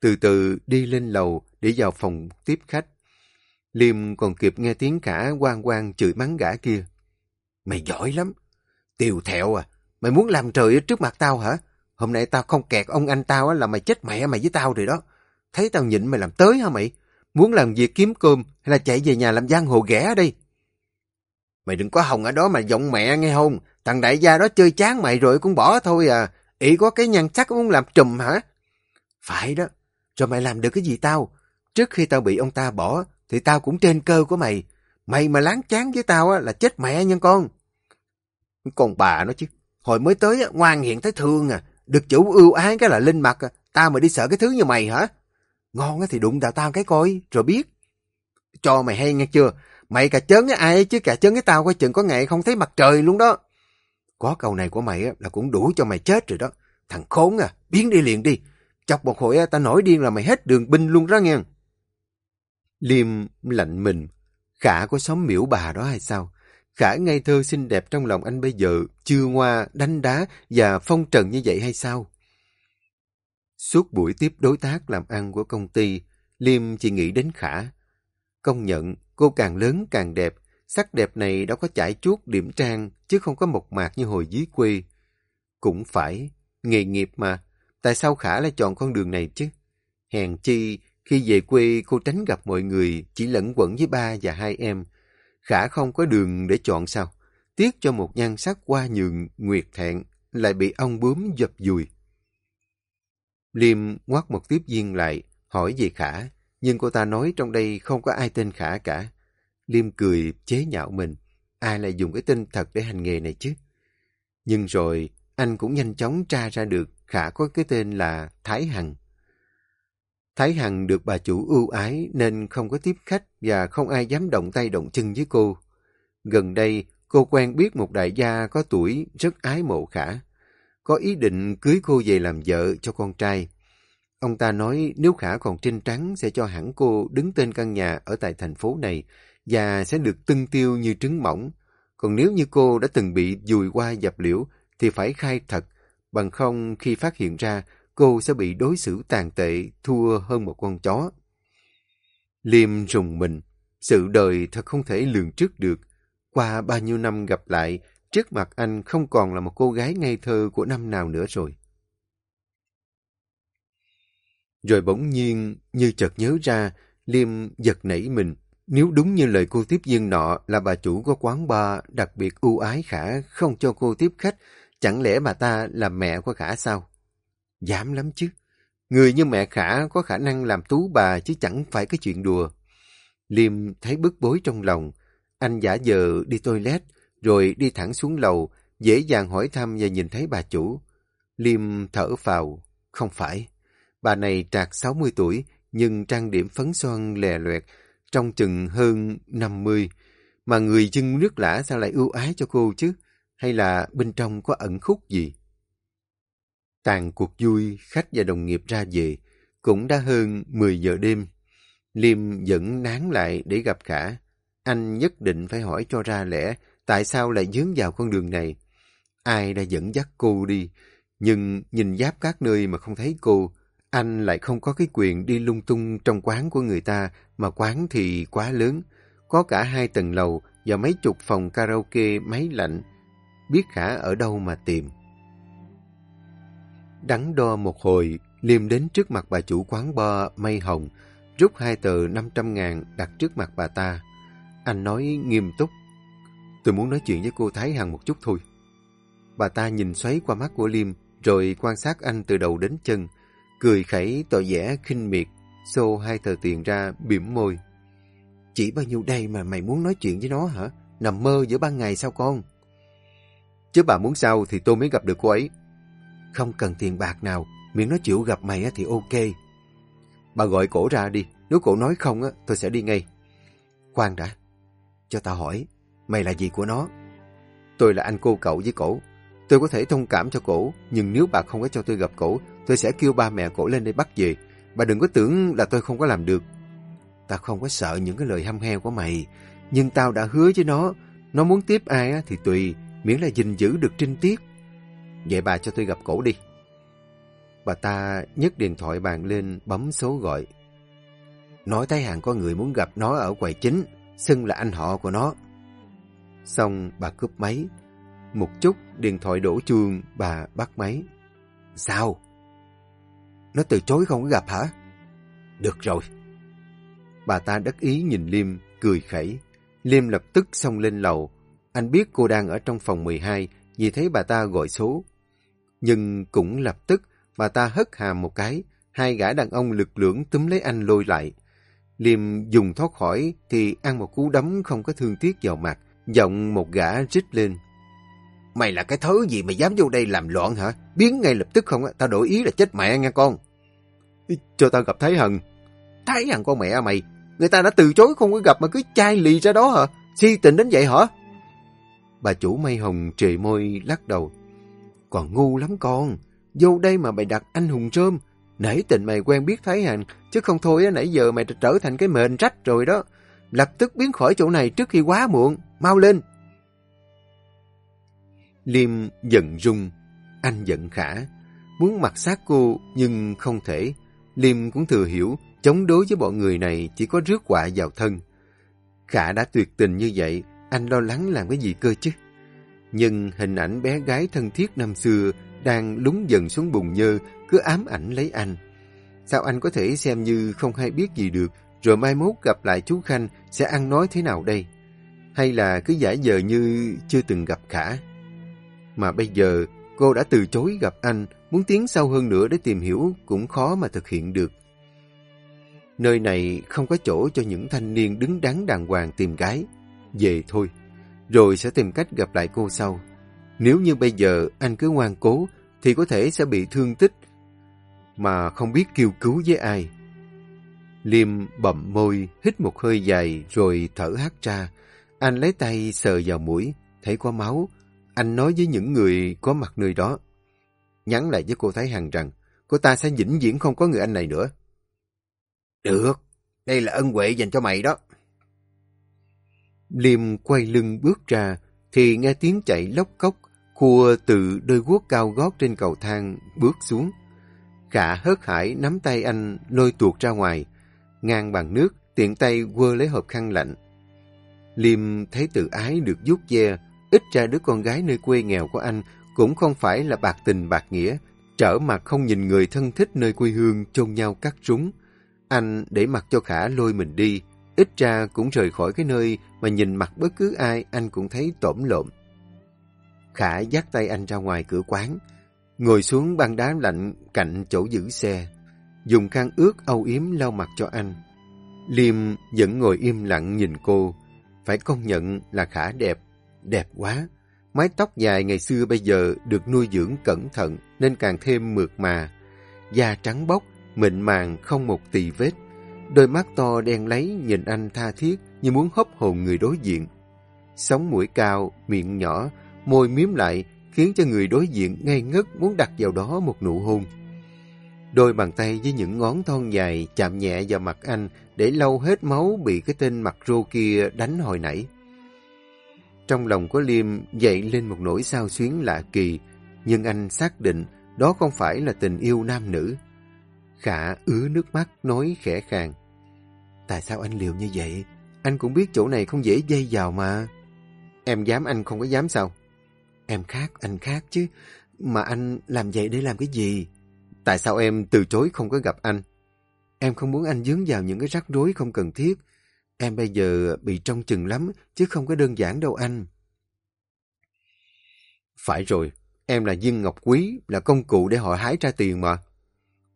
Speaker 1: Từ từ đi lên lầu để vào phòng tiếp khách. Liêm còn kịp nghe tiếng khả quang quang chửi mắng gã kia. Mày giỏi lắm. Tiều thẹo à. Mày muốn làm trời trước mặt tao hả? Hôm nay tao không kẹt ông anh tao là mày chết mẹ mày với tao rồi đó. Thấy tao nhịn mày làm tới hả mày? Muốn làm việc kiếm cơm hay là chạy về nhà làm giang hồ ghẻ đi? Mày đừng có hồng ở đó mà giọng mẹ nghe không? Thằng đại gia đó chơi chán mày rồi cũng bỏ thôi à. Ý có cái nhăn chắc muốn làm trùm hả? Phải đó. Rồi mày làm được cái gì tao? Trước khi tao bị ông ta bỏ, thì tao cũng trên cơ của mày. Mày mà láng chán với tao á, là chết mẹ nhân con. Còn bà nó chứ. Hồi mới tới á, ngoan hiện thấy thương à. Được chủ ưu ái cái là linh mặt à. Tao mà đi sợ cái thứ như mày hả? Ngon thì đụng vào tao cái coi, rồi biết. Cho mày hay nghe chưa? Mày cà chớn với ai chứ cà chớn với tao coi chừng có ngày không thấy mặt trời luôn đó. Có câu này của mày là cũng đủ cho mày chết rồi đó. Thằng khốn à, biến đi liền đi. Chọc một hồi ta nổi điên là mày hết đường binh luôn đó nghe. Liêm lạnh mình. Khả có sống miễu bà đó hay sao? Khả ngây thơ xinh đẹp trong lòng anh bây giờ, chưa ngoa, đánh đá và phong trần như vậy hay sao? Suốt buổi tiếp đối tác làm ăn của công ty, Liêm chỉ nghĩ đến Khả. Công nhận, cô càng lớn càng đẹp, sắc đẹp này đâu có chải chuốt điểm trang, chứ không có mộc mạc như hồi dưới quê. Cũng phải, nghề nghiệp mà, tại sao Khả lại chọn con đường này chứ? Hèn chi, khi về quê cô tránh gặp mọi người, chỉ lẫn quẩn với ba và hai em. Khả không có đường để chọn sao? Tiếc cho một nhan sắc qua nhường, nguyệt thẹn, lại bị ông bướm dập dùi. Liêm ngoắt một tiếp viên lại, hỏi về Khả, nhưng cô ta nói trong đây không có ai tên Khả cả. Liêm cười chế nhạo mình, ai lại dùng cái tên thật để hành nghề này chứ? Nhưng rồi, anh cũng nhanh chóng tra ra được Khả có cái tên là Thái Hằng. Thái Hằng được bà chủ ưu ái nên không có tiếp khách và không ai dám động tay động chân với cô. Gần đây, cô quen biết một đại gia có tuổi rất ái mộ Khả. Có ý định cưới cô về làm vợ cho con trai. Ông ta nói nếu Khả còn trinh trắng sẽ cho hẳn cô đứng tên căn nhà ở tại thành phố này và sẽ được tưng tiêu như trứng mỏng. Còn nếu như cô đã từng bị dùi qua dập liễu thì phải khai thật, bằng không khi phát hiện ra cô sẽ bị đối xử tàn tệ thua hơn một con chó. Liêm rùng mình, sự đời thật không thể lường trước được. Qua bao nhiêu năm gặp lại, trước mặt anh không còn là một cô gái ngây thơ của năm nào nữa rồi. Rồi bỗng nhiên, như chợt nhớ ra, Liêm giật nảy mình. Nếu đúng như lời cô tiếp viên nọ là bà chủ của quán bar đặc biệt ưu ái Khả không cho cô tiếp khách, chẳng lẽ bà ta là mẹ của Khả sao? Dám lắm chứ. Người như mẹ Khả có khả năng làm tú bà chứ chẳng phải cái chuyện đùa. Liêm thấy bức bối trong lòng. Anh giả vờ đi toilet, rồi đi thẳng xuống lầu, dễ dàng hỏi thăm và nhìn thấy bà chủ. Liêm thở phào. Không phải. Bà này trạc 60 tuổi, nhưng trang điểm phấn son lè loẹt, trong chừng hơn 50. Mà người dân nước lã sao lại ưu ái cho cô chứ? Hay là bên trong có ẩn khúc gì? Tàn cuộc vui, khách và đồng nghiệp ra về, cũng đã hơn 10 giờ đêm. Liêm vẫn nán lại để gặp Khả. Anh nhất định phải hỏi cho ra lẽ tại sao lại dướng vào con đường này. Ai đã dẫn dắt cô đi, nhưng nhìn giáp các nơi mà không thấy cô, anh lại không có cái quyền đi lung tung trong quán của người ta, mà quán thì quá lớn. Có cả hai tầng lầu và mấy chục phòng karaoke máy lạnh. Biết Khả ở đâu mà tìm. Đắn đo một hồi, Liêm đến trước mặt bà chủ quán bar Mây Hồng, rút hai tờ 500 ngàn đặt trước mặt bà ta. Anh nói nghiêm túc. tôi muốn nói chuyện với cô Thái Hằng một chút thôi. Bà ta nhìn xoáy qua mắt của Liêm, rồi quan sát anh từ đầu đến chân, cười khẩy tỏ vẻ khinh miệt, xô hai tờ tiền ra, bỉm môi. Chỉ bao nhiêu đây mà mày muốn nói chuyện với nó hả? Nằm mơ giữa ban ngày sao con? Chứ bà muốn sao thì tôi mới gặp được cô ấy. Không cần tiền bạc nào, miễn nó chịu gặp mày thì ok. Bà gọi cổ ra đi, nếu cổ nói không á, tôi sẽ đi ngay. Khoan đã, cho tao hỏi, mày là gì của nó? Tôi là anh cô cậu với cổ. Tôi có thể thông cảm cho cổ, nhưng nếu bà không có cho tôi gặp cổ, tôi sẽ kêu ba mẹ cổ lên đây bắt về. Bà đừng có tưởng là tôi không có làm được. Tao không có sợ những cái lời hăm heo của mày, nhưng tao đã hứa với nó, nó muốn tiếp ai thì tùy, miễn là gìn giữ được trinh tiết. Vậy bà cho tôi gặp cổ đi. Bà ta nhấc điện thoại bàn lên bấm số gọi. Nói Thái hàng có người muốn gặp nó ở quầy chính, xưng là anh họ của nó. Xong bà cướp máy. Một chút điện thoại đổ chuông, bà bắt máy. Sao? Nó từ chối không có gặp hả? Được rồi. Bà ta đắc ý nhìn Liêm, cười khẩy. Liêm lập tức xông lên lầu. Anh biết cô đang ở trong phòng 12, vì thấy bà ta gọi số. Nhưng cũng lập tức, bà ta hất hàm một cái, hai gã đàn ông lực lưỡng túm lấy anh lôi lại. Liêm dùng thoát khỏi thì ăn một cú đấm không có thương tiếc vào mặt, giọng một gã rít lên. Mày là cái thớ gì mà dám vô đây làm loạn hả? Biến ngay lập tức không, tao đổi ý là chết mẹ nha con. Cho tao gặp Thái Hằng. Thái Hằng con mẹ mày, người ta đã từ chối không có gặp mà cứ chai lì ra đó hả? Si tình đến vậy hả? Bà chủ mây hồng trề môi lắc đầu. Còn ngu lắm con, vô đây mà mày đặt anh hùng trơm. Nãy tình mày quen biết Thái Hằng, chứ không thôi nãy giờ mày trở thành cái mền rách rồi đó. Lập tức biến khỏi chỗ này trước khi quá muộn, mau lên. Liêm giận rung, anh giận khả, muốn mặc sát cô nhưng không thể. Liêm cũng thừa hiểu, chống đối với bọn người này chỉ có rước họa vào thân. Khả đã tuyệt tình như vậy, anh lo lắng làm cái gì cơ chứ? Nhưng hình ảnh bé gái thân thiết năm xưa đang lúng dần xuống bùn nhơ cứ ám ảnh lấy anh. Sao anh có thể xem như không hay biết gì được rồi mai mốt gặp lại chú Khanh sẽ ăn nói thế nào đây? Hay là cứ giả vờ như chưa từng gặp Khả? Mà bây giờ cô đã từ chối gặp anh, muốn tiến sâu hơn nữa để tìm hiểu cũng khó mà thực hiện được. Nơi này không có chỗ cho những thanh niên đứng đắn đàng hoàng tìm gái. Về thôi, rồi sẽ tìm cách gặp lại cô sau. Nếu như bây giờ anh cứ ngoan cố, thì có thể sẽ bị thương tích, mà không biết kêu cứu với ai. Liêm bậm môi, hít một hơi dài rồi thở hắt ra. Anh lấy tay sờ vào mũi, thấy có máu. Anh nói với những người có mặt nơi đó. Nhắn lại với cô Thái Hằng rằng, cô ta sẽ vĩnh viễn không có người anh này nữa. Được, đây là ân huệ dành cho mày đó. Liêm quay lưng bước ra, thì nghe tiếng chạy lóc cốc, cua từ đôi guốc cao gót trên cầu thang bước xuống. Khả hớt hải nắm tay anh lôi tuột ra ngoài, ngang bằng nước, tiện tay quơ lấy hộp khăn lạnh. Liêm thấy tự ái được vuốt ve, ít ra đứa con gái nơi quê nghèo của anh cũng không phải là bạc tình bạc nghĩa, trở mặt không nhìn người thân thích nơi quê hương chôn nhau cắt rúng. Anh để mặc cho Khả lôi mình đi, ít ra cũng rời khỏi cái nơi mà nhìn mặt bất cứ ai anh cũng thấy tổm lộn. Khả dắt tay anh ra ngoài cửa quán, ngồi xuống băng đá lạnh cạnh chỗ giữ xe, dùng khăn ướt âu yếm lau mặt cho anh. Liêm vẫn ngồi im lặng nhìn cô, phải công nhận là Khả đẹp, đẹp quá. Mái tóc dài ngày xưa bây giờ được nuôi dưỡng cẩn thận nên càng thêm mượt mà. Da trắng bóc, mịn màng không một tì vết. Đôi mắt to đen lấy nhìn anh tha thiết như muốn hấp hồn người đối diện. Sống mũi cao, miệng nhỏ, môi miếm lại khiến cho người đối diện ngây ngất muốn đặt vào đó một nụ hôn. Đôi bàn tay với những ngón thon dài chạm nhẹ vào mặt anh để lau hết máu bị cái tên mặt rô kia đánh hồi nãy. Trong lòng của Liêm dậy lên một nỗi sao xuyến lạ kỳ, nhưng anh xác định đó không phải là tình yêu nam nữ. Khả ứa nước mắt nói khẽ khàng. Tại sao anh liều như vậy? Anh cũng biết chỗ này không dễ dây vào mà. Em dám anh không có dám sao? Em khác, anh khác chứ. Mà anh làm vậy để làm cái gì? Tại sao em từ chối không có gặp anh? Em không muốn anh dướng vào những cái rắc rối không cần thiết. Em bây giờ bị trong chừng lắm, chứ không có đơn giản đâu anh. Phải rồi, em là viên ngọc quý, là công cụ để họ hái ra tiền mà.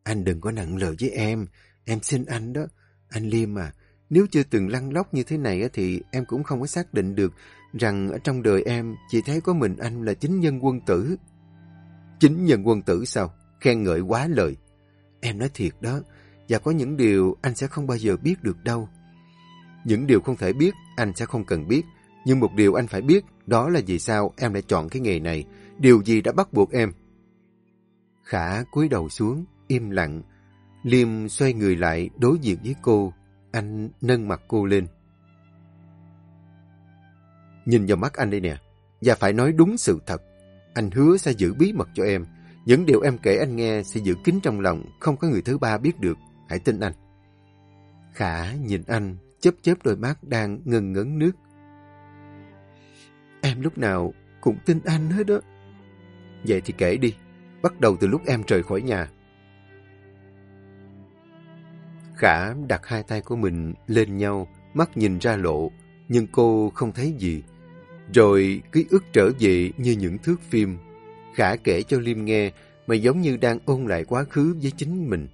Speaker 1: Anh đừng có nặng lời với em, em xin anh đó. Anh Liêm à, nếu chưa từng lăn lóc như thế này thì em cũng không có xác định được rằng ở trong đời em chỉ thấy có mình anh là chính nhân quân tử. Chính nhân quân tử sao? Khen ngợi quá lời. Em nói thiệt đó, và có những điều anh sẽ không bao giờ biết được đâu. Những điều không thể biết, anh sẽ không cần biết. Nhưng một điều anh phải biết, đó là vì sao em lại chọn cái nghề này. Điều gì đã bắt buộc em? Khả cúi đầu xuống, im lặng. Liêm xoay người lại đối diện với cô. Anh nâng mặt cô lên. Nhìn vào mắt anh đây nè, và phải nói đúng sự thật. Anh hứa sẽ giữ bí mật cho em. Những điều em kể anh nghe sẽ giữ kín trong lòng, không có người thứ ba biết được. Hãy tin anh. Khả nhìn anh, chớp chớp đôi mắt đang ngừng ngấn nước. Em lúc nào cũng tin anh hết đó. Vậy thì kể đi, bắt đầu từ lúc em rời khỏi nhà. Khả đặt hai tay của mình lên nhau, mắt nhìn ra lộ, nhưng cô không thấy gì. Rồi ký ức trở về như những thước phim. Khả kể cho Liêm nghe mà giống như đang ôn lại quá khứ với chính mình.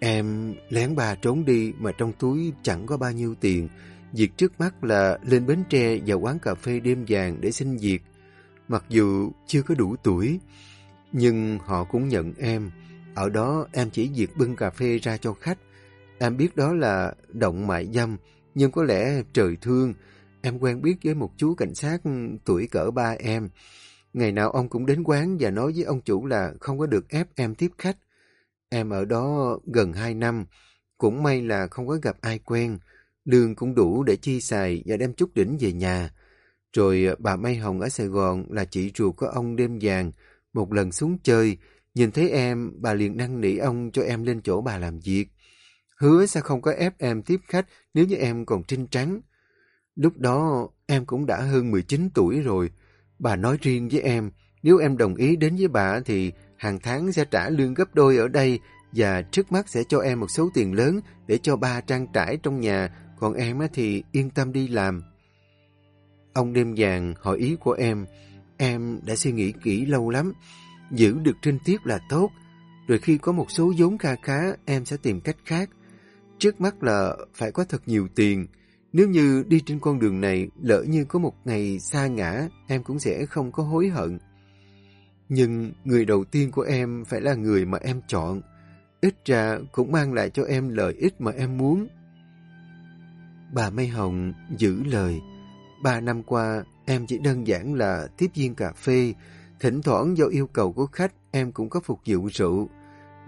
Speaker 1: Em lén bà trốn đi mà trong túi chẳng có bao nhiêu tiền. Việc trước mắt là lên Bến Tre và quán cà phê đêm vàng để xin việc. Mặc dù chưa có đủ tuổi, nhưng họ cũng nhận em. Ở đó em chỉ việc bưng cà phê ra cho khách. Em biết đó là động mại dâm, nhưng có lẽ trời thương. Em quen biết với một chú cảnh sát tuổi cỡ ba em. Ngày nào ông cũng đến quán và nói với ông chủ là không có được ép em tiếp khách. Em ở đó gần hai năm, cũng may là không có gặp ai quen. Lương cũng đủ để chi xài và đem chút đỉnh về nhà. Rồi ờ, bà Mai Hồng ở Sài Gòn là chị ruột của ông đêm vàng. Một lần xuống chơi, nhìn thấy em, bà liền năn nỉ ông cho em lên chỗ bà làm việc. Hứa sẽ không có ép em tiếp khách nếu như em còn trinh trắng. Lúc đó em cũng đã hơn 19 tuổi rồi. Bà nói riêng với em, nếu em đồng ý đến với bà thì hàng tháng sẽ trả lương gấp đôi ở đây và trước mắt sẽ cho em một số tiền lớn để cho ba trang trải trong nhà, còn em thì yên tâm đi làm. Ông đêm vàng hỏi ý của em, em đã suy nghĩ kỹ lâu lắm, giữ được trinh tiết là tốt, rồi khi có một số vốn kha khá em sẽ tìm cách khác. Trước mắt là phải có thật nhiều tiền, nếu như đi trên con đường này lỡ như có một ngày xa ngã em cũng sẽ không có hối hận. Nhưng người đầu tiên của em phải là người mà em chọn. Ít ra cũng mang lại cho em lợi ích mà em muốn. Bà Mây Hồng giữ lời. Ba năm qua, em chỉ đơn giản là tiếp viên cà phê. Thỉnh thoảng do yêu cầu của khách, em cũng có phục vụ rượu.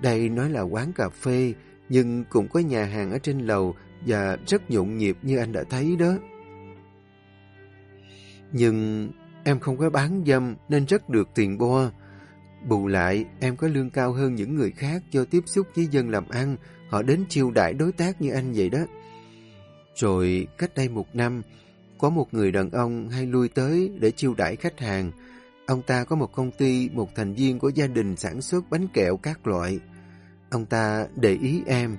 Speaker 1: Đây nói là quán cà phê, nhưng cũng có nhà hàng ở trên lầu và rất nhộn nhịp như anh đã thấy đó. Nhưng Em không có bán dâm nên rất được tiền bo. Bù lại, em có lương cao hơn những người khác do tiếp xúc với dân làm ăn. Họ đến chiêu đại đối tác như anh vậy đó. Rồi, cách đây một năm, có một người đàn ông hay lui tới để chiêu đãi khách hàng. Ông ta có một công ty, một thành viên của gia đình sản xuất bánh kẹo các loại. Ông ta để ý em,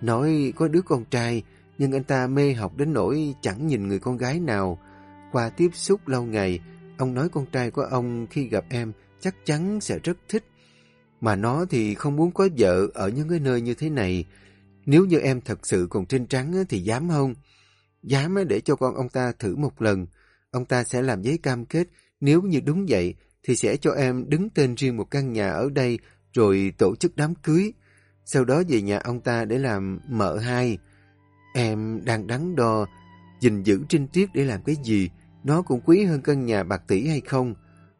Speaker 1: nói có đứa con trai, nhưng anh ta mê học đến nỗi chẳng nhìn người con gái nào. Qua tiếp xúc lâu ngày, Ông nói con trai của ông khi gặp em chắc chắn sẽ rất thích. Mà nó thì không muốn có vợ ở những cái nơi như thế này. Nếu như em thật sự còn trinh trắng thì dám không? Dám để cho con ông ta thử một lần. Ông ta sẽ làm giấy cam kết. Nếu như đúng vậy thì sẽ cho em đứng tên riêng một căn nhà ở đây rồi tổ chức đám cưới. Sau đó về nhà ông ta để làm mợ hai. Em đang đắn đo, gìn giữ trinh tiết để làm cái gì? Nó cũng quý hơn căn nhà bạc tỷ hay không?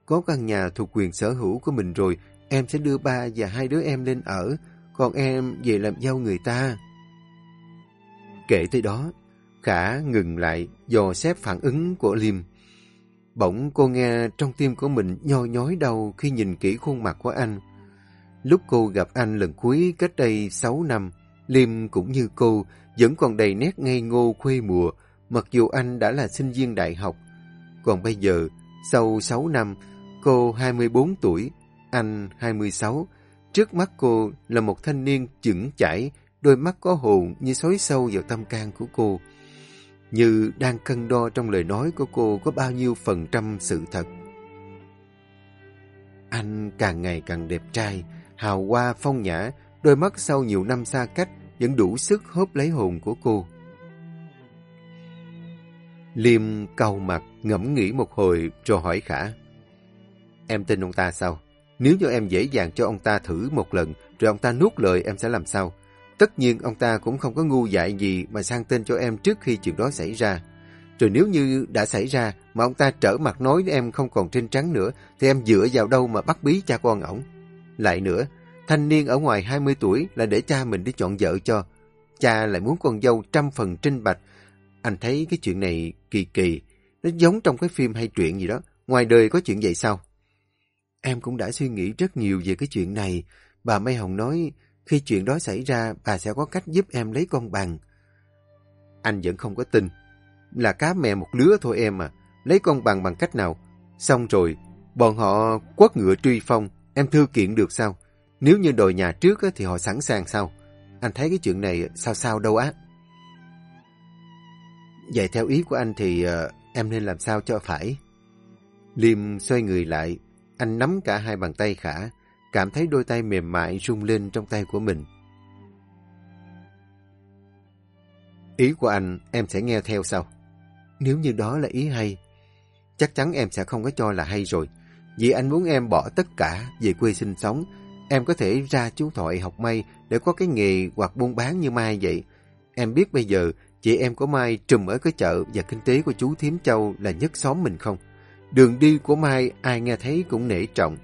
Speaker 1: Có căn nhà thuộc quyền sở hữu của mình rồi, em sẽ đưa ba và hai đứa em lên ở, còn em về làm dâu người ta. Kể tới đó, Khả ngừng lại dò xét phản ứng của Liêm. Bỗng cô nghe trong tim của mình nhoi nhói đau khi nhìn kỹ khuôn mặt của anh. Lúc cô gặp anh lần cuối cách đây 6 năm, Liêm cũng như cô vẫn còn đầy nét ngây ngô khuê mùa, mặc dù anh đã là sinh viên đại học. Còn bây giờ, sau 6 năm, cô 24 tuổi, anh 26. Trước mắt cô là một thanh niên chững chảy, đôi mắt có hồn như xối sâu vào tâm can của cô. như đang cân đo trong lời nói của cô có bao nhiêu phần trăm sự thật. Anh càng ngày càng đẹp trai, hào hoa phong nhã, đôi mắt sau nhiều năm xa cách vẫn đủ sức hớp lấy hồn của cô. Liêm cau mặt, ngẫm nghĩ một hồi rồi hỏi Khả. Em tin ông ta sao? Nếu như em dễ dàng cho ông ta thử một lần, rồi ông ta nuốt lời em sẽ làm sao? Tất nhiên ông ta cũng không có ngu dại gì mà sang tên cho em trước khi chuyện đó xảy ra. Rồi nếu như đã xảy ra mà ông ta trở mặt nói em không còn trên trắng nữa, thì em dựa vào đâu mà bắt bí cha con ổng? Lại nữa, thanh niên ở ngoài 20 tuổi là để cha mình đi chọn vợ cho. Cha lại muốn con dâu trăm phần trinh bạch. Anh thấy cái chuyện này kỳ kỳ, nó giống trong cái phim hay truyện gì đó. Ngoài đời có chuyện vậy sao? Em cũng đã suy nghĩ rất nhiều về cái chuyện này. Bà Mai Hồng nói, khi chuyện đó xảy ra, bà sẽ có cách giúp em lấy con bằng. Anh vẫn không có tin. Là cá mè một lứa thôi em à. Lấy con bằng bằng cách nào? Xong rồi, bọn họ quất ngựa truy phong. Em thư kiện được sao? Nếu như đòi nhà trước thì họ sẵn sàng sao? Anh thấy cái chuyện này sao sao đâu á. Vậy theo ý của anh thì uh, em nên làm sao cho phải? Liêm xoay người lại, anh nắm cả hai bàn tay khả, cảm thấy đôi tay mềm mại rung lên trong tay của mình. Ý của anh, em sẽ nghe theo sau. Nếu như đó là ý hay, chắc chắn em sẽ không có cho là hay rồi. Vì anh muốn em bỏ tất cả về quê sinh sống, em có thể ra chú thoại học may để có cái nghề hoặc buôn bán như Mai vậy. Em biết bây giờ chị em của Mai trùm ở cái chợ và kinh tế của chú Thiếm Châu là nhất xóm mình không? Đường đi của Mai ai nghe thấy cũng nể trọng.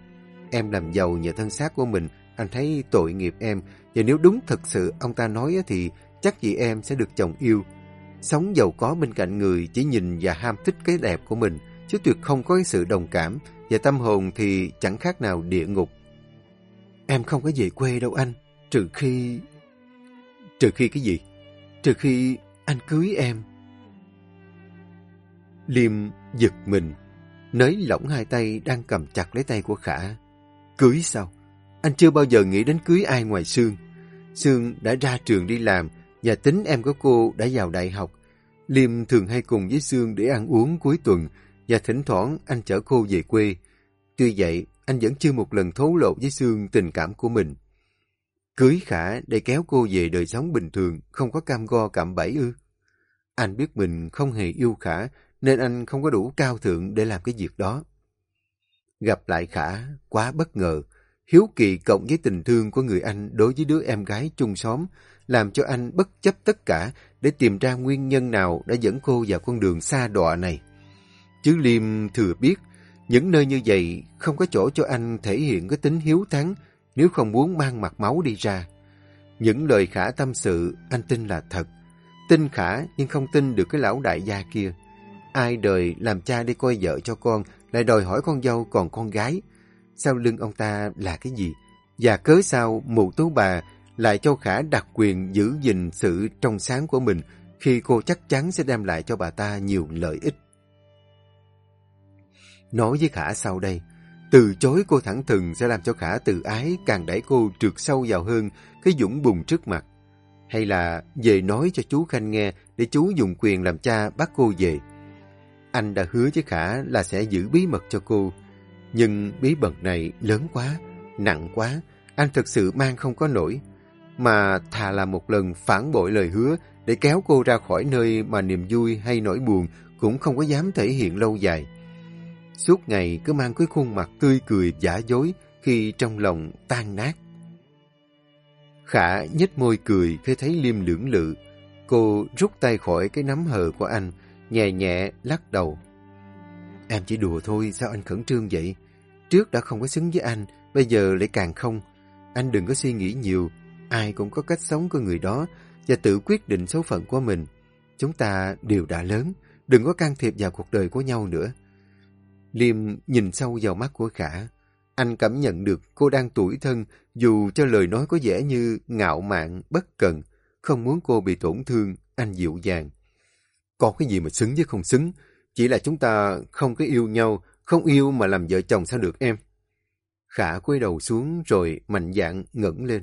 Speaker 1: Em làm giàu nhờ thân xác của mình, anh thấy tội nghiệp em. Và nếu đúng thật sự ông ta nói thì chắc chị em sẽ được chồng yêu. Sống giàu có bên cạnh người chỉ nhìn và ham thích cái đẹp của mình, chứ tuyệt không có cái sự đồng cảm. Và tâm hồn thì chẳng khác nào địa ngục. Em không có về quê đâu anh, trừ khi... Trừ khi cái gì? Trừ khi anh cưới em. Liêm giật mình, nới lỏng hai tay đang cầm chặt lấy tay của Khả. Cưới sao? Anh chưa bao giờ nghĩ đến cưới ai ngoài Sương. Sương đã ra trường đi làm và tính em của cô đã vào đại học. Liêm thường hay cùng với Sương để ăn uống cuối tuần và thỉnh thoảng anh chở cô về quê. Tuy vậy, anh vẫn chưa một lần thấu lộ với Sương tình cảm của mình. Cưới Khả để kéo cô về đời sống bình thường, không có cam go cạm bẫy ư. Anh biết mình không hề yêu Khả, nên anh không có đủ cao thượng để làm cái việc đó. Gặp lại Khả, quá bất ngờ. Hiếu kỳ cộng với tình thương của người anh đối với đứa em gái chung xóm, làm cho anh bất chấp tất cả để tìm ra nguyên nhân nào đã dẫn cô vào con đường xa đọa này. Chứ Liêm thừa biết, những nơi như vậy không có chỗ cho anh thể hiện cái tính hiếu thắng nếu không muốn mang mặt máu đi ra. Những lời Khả tâm sự, anh tin là thật. Tin Khả nhưng không tin được cái lão đại gia kia. Ai đời làm cha đi coi vợ cho con lại đòi hỏi con dâu còn con gái. Sau lưng ông ta là cái gì? Và cớ sao mụ tú bà lại cho Khả đặc quyền giữ gìn sự trong sáng của mình khi cô chắc chắn sẽ đem lại cho bà ta nhiều lợi ích. Nói với Khả sau đây, từ chối cô thẳng thừng sẽ làm cho Khả tự ái càng đẩy cô trượt sâu vào hơn cái dũng bùng trước mặt. Hay là về nói cho chú Khanh nghe để chú dùng quyền làm cha bắt cô về. Anh đã hứa với Khả là sẽ giữ bí mật cho cô. Nhưng bí mật này lớn quá, nặng quá, anh thật sự mang không có nổi. Mà thà là một lần phản bội lời hứa để kéo cô ra khỏi nơi mà niềm vui hay nỗi buồn cũng không có dám thể hiện lâu dài. Suốt ngày cứ mang cái khuôn mặt tươi cười giả dối khi trong lòng tan nát. Khả nhếch môi cười khi thấy Liêm lưỡng lự. Cô rút tay khỏi cái nắm hờ của anh, nhẹ nhẹ lắc đầu. Em chỉ đùa thôi, sao anh khẩn trương vậy? Trước đã không có xứng với anh, bây giờ lại càng không. Anh đừng có suy nghĩ nhiều, ai cũng có cách sống của người đó và tự quyết định số phận của mình. Chúng ta đều đã lớn, đừng có can thiệp vào cuộc đời của nhau nữa. Liêm nhìn sâu vào mắt của Khả. Anh cảm nhận được cô đang tủi thân dù cho lời nói có vẻ như ngạo mạn, bất cần. Không muốn cô bị tổn thương, anh dịu dàng. Có cái gì mà xứng với không xứng. Chỉ là chúng ta không có yêu nhau, không yêu mà làm vợ chồng sao được em. Khả quay đầu xuống rồi mạnh dạn ngẩng lên.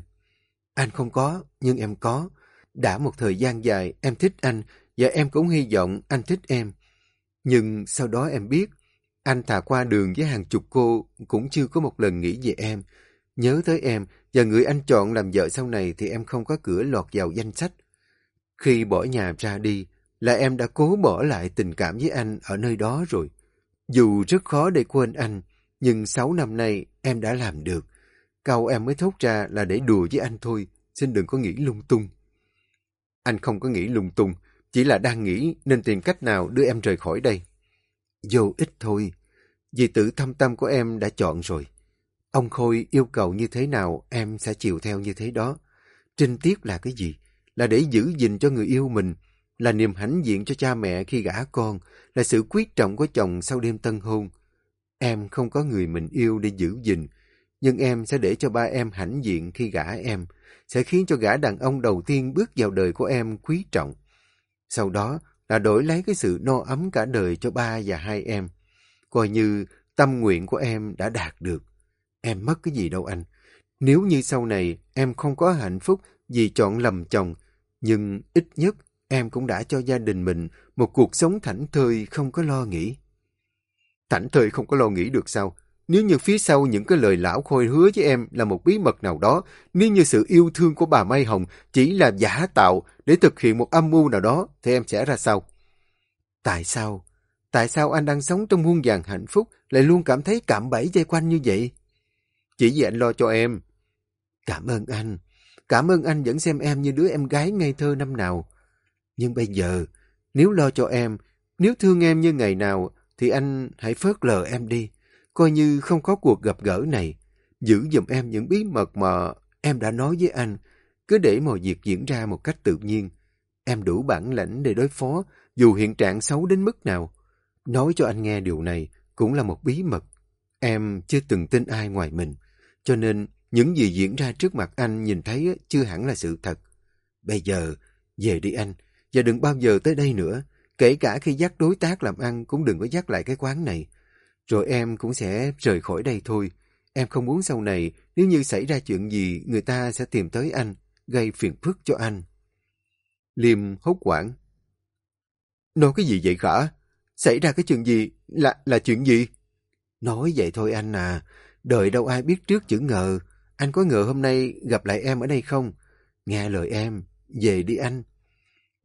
Speaker 1: Anh không có, nhưng em có. Đã một thời gian dài em thích anh, và em cũng hy vọng anh thích em. Nhưng sau đó em biết, anh thà qua đường với hàng chục cô cũng chưa có một lần nghĩ về em. Nhớ tới em và người anh chọn làm vợ sau này thì em không có cửa lọt vào danh sách. Khi bỏ nhà ra đi, là em đã cố bỏ lại tình cảm với anh ở nơi đó rồi. Dù rất khó để quên anh, nhưng sáu năm nay em đã làm được. Câu em mới thốt ra là để đùa với anh thôi, xin đừng có nghĩ lung tung. Anh không có nghĩ lung tung, chỉ là đang nghĩ nên tìm cách nào đưa em rời khỏi đây. Vô ích thôi, vì tự thâm tâm của em đã chọn rồi. Ông Khôi yêu cầu như thế nào em sẽ chiều theo như thế đó. Trinh tiết là cái gì? Là để giữ gìn cho người yêu mình, là niềm hãnh diện cho cha mẹ khi gả con, là sự quyết trọng của chồng sau đêm tân hôn. Em không có người mình yêu để giữ gìn, nhưng em sẽ để cho ba em hãnh diện khi gả em, sẽ khiến cho gã đàn ông đầu tiên bước vào đời của em quý trọng. Sau đó là đổi lấy cái sự no ấm cả đời cho ba và hai em. Coi như tâm nguyện của em đã đạt được. Em mất cái gì đâu anh. Nếu như sau này em không có hạnh phúc vì chọn lầm chồng, nhưng ít nhất em cũng đã cho gia đình mình một cuộc sống thảnh thơi không có lo nghĩ. Thảnh thơi không có lo nghĩ được sao? Nếu như phía sau những cái lời lão khôi hứa với em là một bí mật nào đó, nếu như sự yêu thương của bà Mai Hồng chỉ là giả tạo để thực hiện một âm mưu nào đó, thì em sẽ ra sao? Tại sao? Tại sao anh đang sống trong muôn vàng hạnh phúc lại luôn cảm thấy cạm bẫy dây quanh như vậy? Chỉ vì anh lo cho em. Cảm ơn anh. Cảm ơn anh vẫn xem em như đứa em gái ngây thơ năm nào. Nhưng bây giờ, nếu lo cho em, nếu thương em như ngày nào, thì anh hãy phớt lờ em đi. Coi như không có cuộc gặp gỡ này. Giữ giùm em những bí mật mà em đã nói với anh. Cứ để mọi việc diễn ra một cách tự nhiên. Em đủ bản lãnh để đối phó, dù hiện trạng xấu đến mức nào. Nói cho anh nghe điều này cũng là một bí mật. Em chưa từng tin ai ngoài mình. Cho nên, những gì diễn ra trước mặt anh nhìn thấy chưa hẳn là sự thật. Bây giờ, về đi anh, và đừng bao giờ tới đây nữa. Kể cả khi dắt đối tác làm ăn cũng đừng có dắt lại cái quán này. Rồi em cũng sẽ rời khỏi đây thôi. Em không muốn sau này, nếu như xảy ra chuyện gì, người ta sẽ tìm tới anh, gây phiền phức cho anh. Liêm hốt quảng. Nói cái gì vậy khả? Xảy ra cái chuyện gì? Là là chuyện gì? Nói vậy thôi anh à. Đời đâu ai biết trước chữ ngờ. Anh có ngờ hôm nay gặp lại em ở đây không? Nghe lời em. Về đi anh.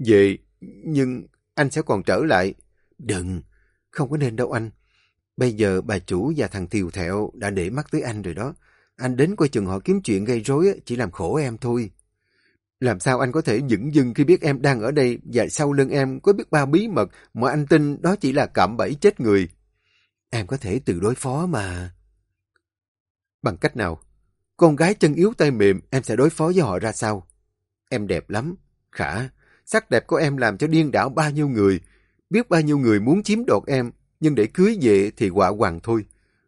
Speaker 1: Về, nhưng anh sẽ còn trở lại. Đừng, không có nên đâu anh. Bây giờ bà chủ và thằng Tiều Thẹo đã để mắt tới anh rồi đó. Anh đến coi chừng họ kiếm chuyện gây rối chỉ làm khổ em thôi. Làm sao anh có thể dững dưng khi biết em đang ở đây và sau lưng em có biết bao bí mật mà anh tin đó chỉ là cạm bẫy chết người. Em có thể tự đối phó mà. Bằng cách nào? Con gái chân yếu tay mềm em sẽ đối phó với họ ra sao? Em đẹp lắm. Khả, sắc đẹp của em làm cho điên đảo bao nhiêu người. Biết bao nhiêu người muốn chiếm đoạt em, nhưng để cưới về thì quả hoàng thôi.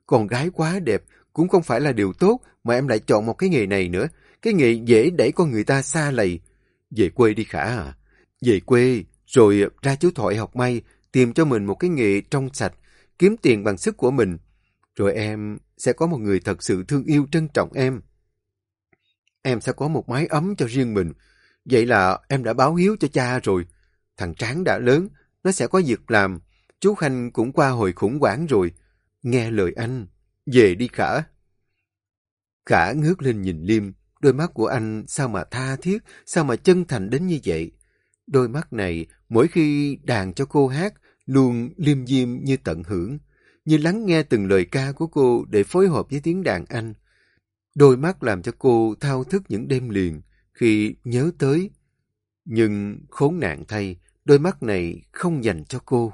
Speaker 1: Con gái quá đẹp cũng không phải là điều tốt mà em lại chọn một cái nghề này nữa. Cái nghề dễ đẩy con người ta xa lầy. Về quê đi Khả à. Về quê, rồi ra chú thoại học may, tìm cho mình một cái nghề trong sạch, kiếm tiền bằng sức của mình. Rồi em sẽ có một người thật sự thương yêu trân trọng em. Em sẽ có một mái ấm cho riêng mình. Vậy là em đã báo hiếu cho cha rồi. Thằng Tráng đã lớn, nó sẽ có việc làm. Chú Khanh cũng qua hồi khủng hoảng rồi. Nghe lời anh, về đi Khả. Khả ngước lên nhìn Liêm, đôi mắt của anh sao mà tha thiết, sao mà chân thành đến như vậy. Đôi mắt này, mỗi khi đàn cho cô hát, luôn liêm diêm như tận hưởng, như lắng nghe từng lời ca của cô để phối hợp với tiếng đàn anh. Đôi mắt làm cho cô thao thức những đêm liền khi nhớ tới. Nhưng khốn nạn thay, đôi mắt này không dành cho cô.